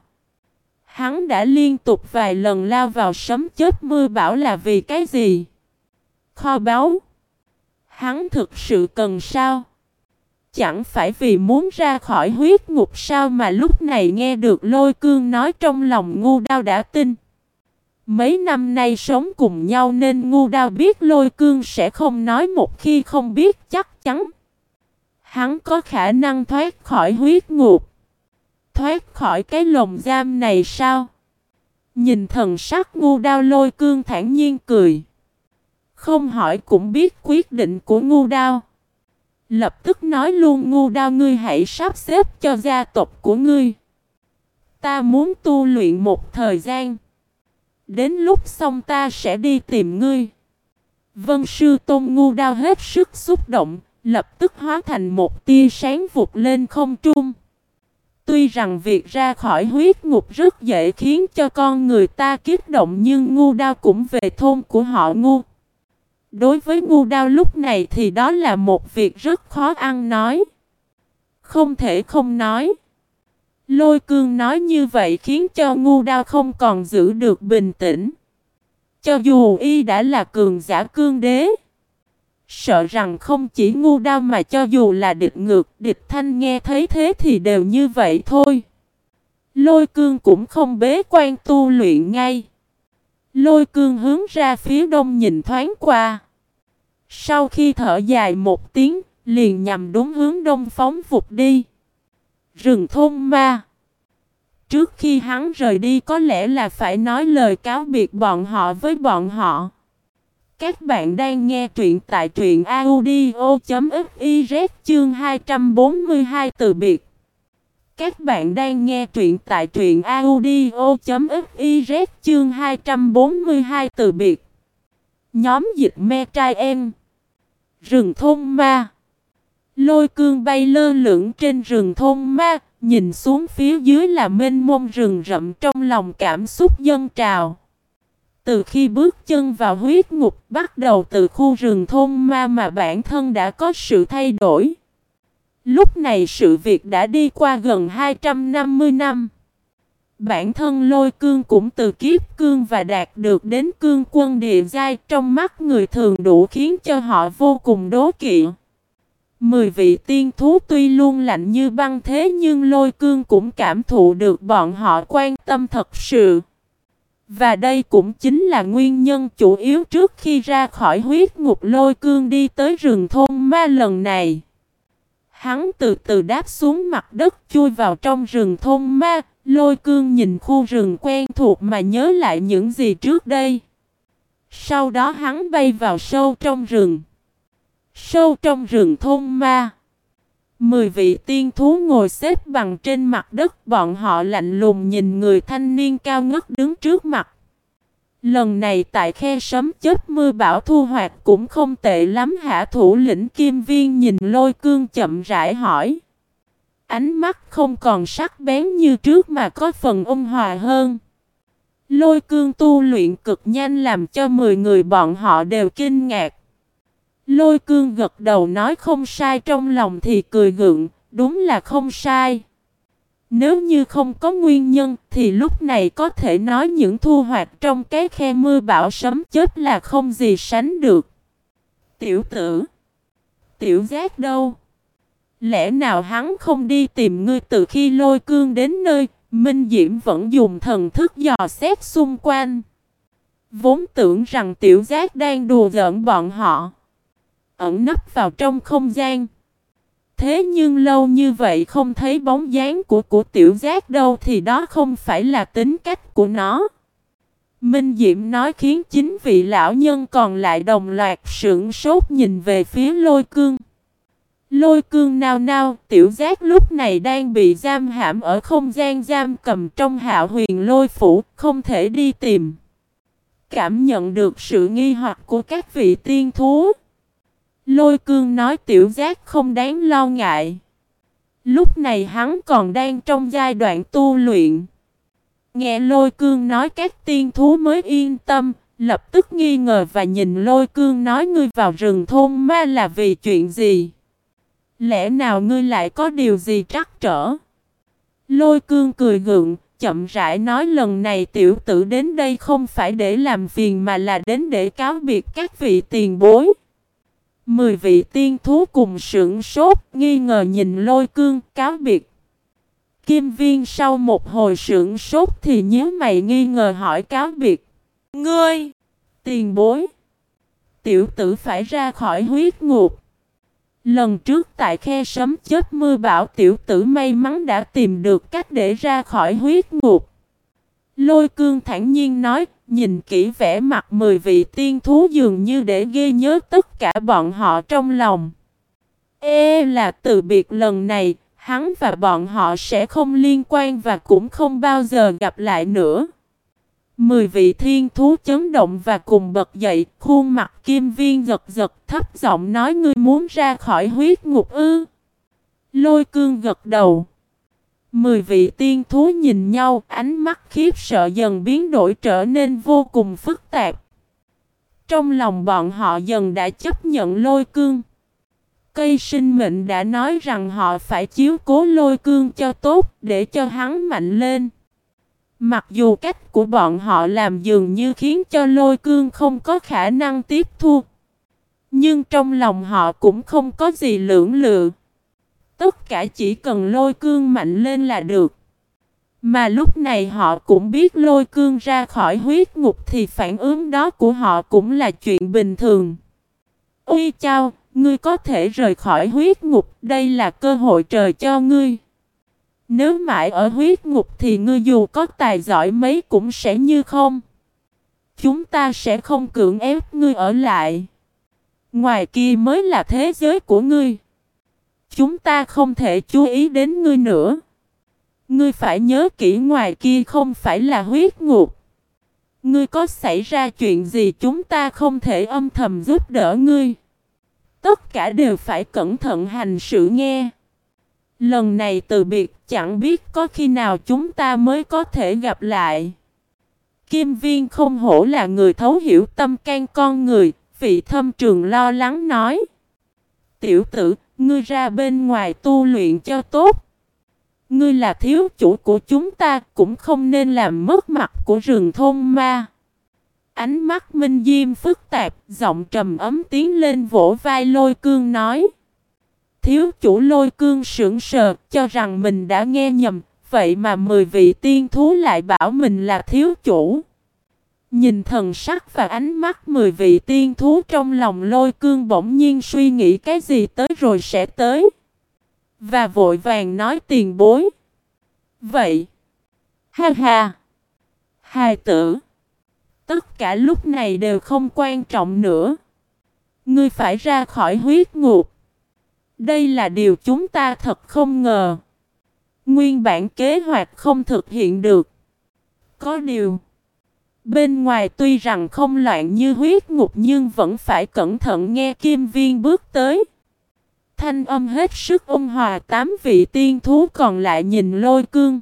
Hắn đã liên tục vài lần lao vào sấm chết mưa bão là vì cái gì? Kho báu. Hắn thực sự cần sao? Chẳng phải vì muốn ra khỏi huyết ngục sao mà lúc này nghe được lôi cương nói trong lòng ngu đau đã tin. Mấy năm nay sống cùng nhau nên ngu đau biết lôi cương sẽ không nói một khi không biết chắc chắn. Hắn có khả năng thoát khỏi huyết ngục. Thoát khỏi cái lồng giam này sao? Nhìn thần sắc ngu đau lôi cương thản nhiên cười. Không hỏi cũng biết quyết định của ngu đao. Lập tức nói luôn ngu đao ngươi hãy sắp xếp cho gia tộc của ngươi. Ta muốn tu luyện một thời gian. Đến lúc xong ta sẽ đi tìm ngươi. Vân sư tôn ngu đao hết sức xúc động, lập tức hóa thành một tia sáng vụt lên không trung. Tuy rằng việc ra khỏi huyết ngục rất dễ khiến cho con người ta kích động nhưng ngu đao cũng về thôn của họ ngu. Đối với ngu đao lúc này thì đó là một việc rất khó ăn nói. Không thể không nói. Lôi cương nói như vậy khiến cho ngu đao không còn giữ được bình tĩnh. Cho dù y đã là cường giả cương đế. Sợ rằng không chỉ ngu đao mà cho dù là địch ngược, địch thanh nghe thấy thế thì đều như vậy thôi. Lôi cương cũng không bế quan tu luyện ngay. Lôi cương hướng ra phía đông nhìn thoáng qua. Sau khi thở dài một tiếng, liền nhằm đúng hướng đông phóng vụt đi. Rừng thôn ma. Trước khi hắn rời đi có lẽ là phải nói lời cáo biệt bọn họ với bọn họ. Các bạn đang nghe truyện tại truyện audio.fiz chương 242 từ biệt. Các bạn đang nghe truyện tại truyện audio.fiz chương 242 từ biệt. Nhóm dịch me trai em. Rừng thôn ma. Lôi cương bay lơ lửng trên rừng thôn ma, nhìn xuống phía dưới là mênh mông rừng rậm trong lòng cảm xúc dân trào. Từ khi bước chân vào huyết ngục bắt đầu từ khu rừng thôn ma mà bản thân đã có sự thay đổi. Lúc này sự việc đã đi qua gần 250 năm. Bản thân lôi cương cũng từ kiếp cương và đạt được đến cương quân địa giai trong mắt người thường đủ khiến cho họ vô cùng đố kỵ. Mười vị tiên thú tuy luôn lạnh như băng thế nhưng lôi cương cũng cảm thụ được bọn họ quan tâm thật sự. Và đây cũng chính là nguyên nhân chủ yếu trước khi ra khỏi huyết ngục lôi cương đi tới rừng thôn ma lần này. Hắn từ từ đáp xuống mặt đất chui vào trong rừng thôn ma, lôi cương nhìn khu rừng quen thuộc mà nhớ lại những gì trước đây. Sau đó hắn bay vào sâu trong rừng. Sâu trong rừng thôn ma. Mười vị tiên thú ngồi xếp bằng trên mặt đất, bọn họ lạnh lùng nhìn người thanh niên cao ngất đứng trước mặt. Lần này tại khe sấm chết mưa bão thu hoạch cũng không tệ lắm, hả thủ lĩnh kim viên nhìn lôi cương chậm rãi hỏi. Ánh mắt không còn sắc bén như trước mà có phần ôn hòa hơn. Lôi cương tu luyện cực nhanh làm cho 10 người bọn họ đều kinh ngạc. Lôi cương gật đầu nói không sai trong lòng thì cười gượng, đúng là không sai. Nếu như không có nguyên nhân thì lúc này có thể nói những thu hoạch trong cái khe mưa bão sấm chết là không gì sánh được. Tiểu tử Tiểu giác đâu? Lẽ nào hắn không đi tìm ngươi từ khi lôi cương đến nơi, Minh Diễm vẫn dùng thần thức dò xét xung quanh. Vốn tưởng rằng tiểu giác đang đùa giỡn bọn họ. Ẩn nấp vào trong không gian. Thế nhưng lâu như vậy không thấy bóng dáng của của tiểu giác đâu thì đó không phải là tính cách của nó. Minh Diễm nói khiến chính vị lão nhân còn lại đồng loạt sững sốt nhìn về phía lôi cương. Lôi cương nao nao, tiểu giác lúc này đang bị giam hãm ở không gian giam cầm trong hạo huyền lôi phủ, không thể đi tìm. Cảm nhận được sự nghi hoặc của các vị tiên thú. Lôi cương nói tiểu giác không đáng lo ngại. Lúc này hắn còn đang trong giai đoạn tu luyện. Nghe lôi cương nói các tiên thú mới yên tâm, lập tức nghi ngờ và nhìn lôi cương nói ngươi vào rừng thôn ma là vì chuyện gì. Lẽ nào ngươi lại có điều gì trắc trở? Lôi cương cười gượng, chậm rãi nói lần này tiểu tử đến đây không phải để làm phiền mà là đến để cáo biệt các vị tiền bối. Mười vị tiên thú cùng sững sốt, nghi ngờ nhìn lôi cương, cáo biệt. Kim viên sau một hồi sững sốt thì nhớ mày nghi ngờ hỏi cáo biệt. Ngươi! Tiền bối! Tiểu tử phải ra khỏi huyết ngục. Lần trước tại khe sấm chết mưa bão tiểu tử may mắn đã tìm được cách để ra khỏi huyết ngục. Lôi cương thản nhiên nói, nhìn kỹ vẻ mặt mười vị tiên thú dường như để ghi nhớ tất cả bọn họ trong lòng. Ê là từ biệt lần này, hắn và bọn họ sẽ không liên quan và cũng không bao giờ gặp lại nữa. Mười vị thiên thú chấn động và cùng bật dậy, khuôn mặt kim viên giật giật thấp giọng nói ngươi muốn ra khỏi huyết ngục ư. Lôi cương gật đầu. Mười vị tiên thú nhìn nhau, ánh mắt khiếp sợ dần biến đổi trở nên vô cùng phức tạp. Trong lòng bọn họ dần đã chấp nhận lôi cương. Cây sinh mệnh đã nói rằng họ phải chiếu cố lôi cương cho tốt để cho hắn mạnh lên. Mặc dù cách của bọn họ làm dường như khiến cho lôi cương không có khả năng tiếp thu. Nhưng trong lòng họ cũng không có gì lưỡng lự. Tất cả chỉ cần lôi cương mạnh lên là được. Mà lúc này họ cũng biết lôi cương ra khỏi huyết ngục thì phản ứng đó của họ cũng là chuyện bình thường. Ui chao, ngươi có thể rời khỏi huyết ngục, đây là cơ hội trời cho ngươi. Nếu mãi ở huyết ngục thì ngươi dù có tài giỏi mấy cũng sẽ như không. Chúng ta sẽ không cưỡng ép ngươi ở lại. Ngoài kia mới là thế giới của ngươi. Chúng ta không thể chú ý đến ngươi nữa. Ngươi phải nhớ kỹ ngoài kia không phải là huyết ngục. Ngươi có xảy ra chuyện gì chúng ta không thể âm thầm giúp đỡ ngươi. Tất cả đều phải cẩn thận hành sự nghe. Lần này từ biệt chẳng biết có khi nào chúng ta mới có thể gặp lại. Kim viên không hổ là người thấu hiểu tâm can con người, vị thâm trường lo lắng nói. Tiểu tử, ngươi ra bên ngoài tu luyện cho tốt. Ngươi là thiếu chủ của chúng ta cũng không nên làm mất mặt của rừng thôn ma. Ánh mắt Minh Diêm phức tạp, giọng trầm ấm tiến lên vỗ vai lôi cương nói. Thiếu chủ lôi cương sững sờ, cho rằng mình đã nghe nhầm, vậy mà mười vị tiên thú lại bảo mình là thiếu chủ. Nhìn thần sắc và ánh mắt mười vị tiên thú trong lòng lôi cương bỗng nhiên suy nghĩ cái gì tới rồi sẽ tới. Và vội vàng nói tiền bối. Vậy. Ha ha. Hài tử. Tất cả lúc này đều không quan trọng nữa. Ngươi phải ra khỏi huyết ngục. Đây là điều chúng ta thật không ngờ. Nguyên bản kế hoạch không thực hiện được. Có điều. Bên ngoài tuy rằng không loạn như huyết ngục nhưng vẫn phải cẩn thận nghe kim viên bước tới. Thanh âm hết sức ôn hòa tám vị tiên thú còn lại nhìn lôi cương.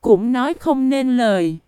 Cũng nói không nên lời.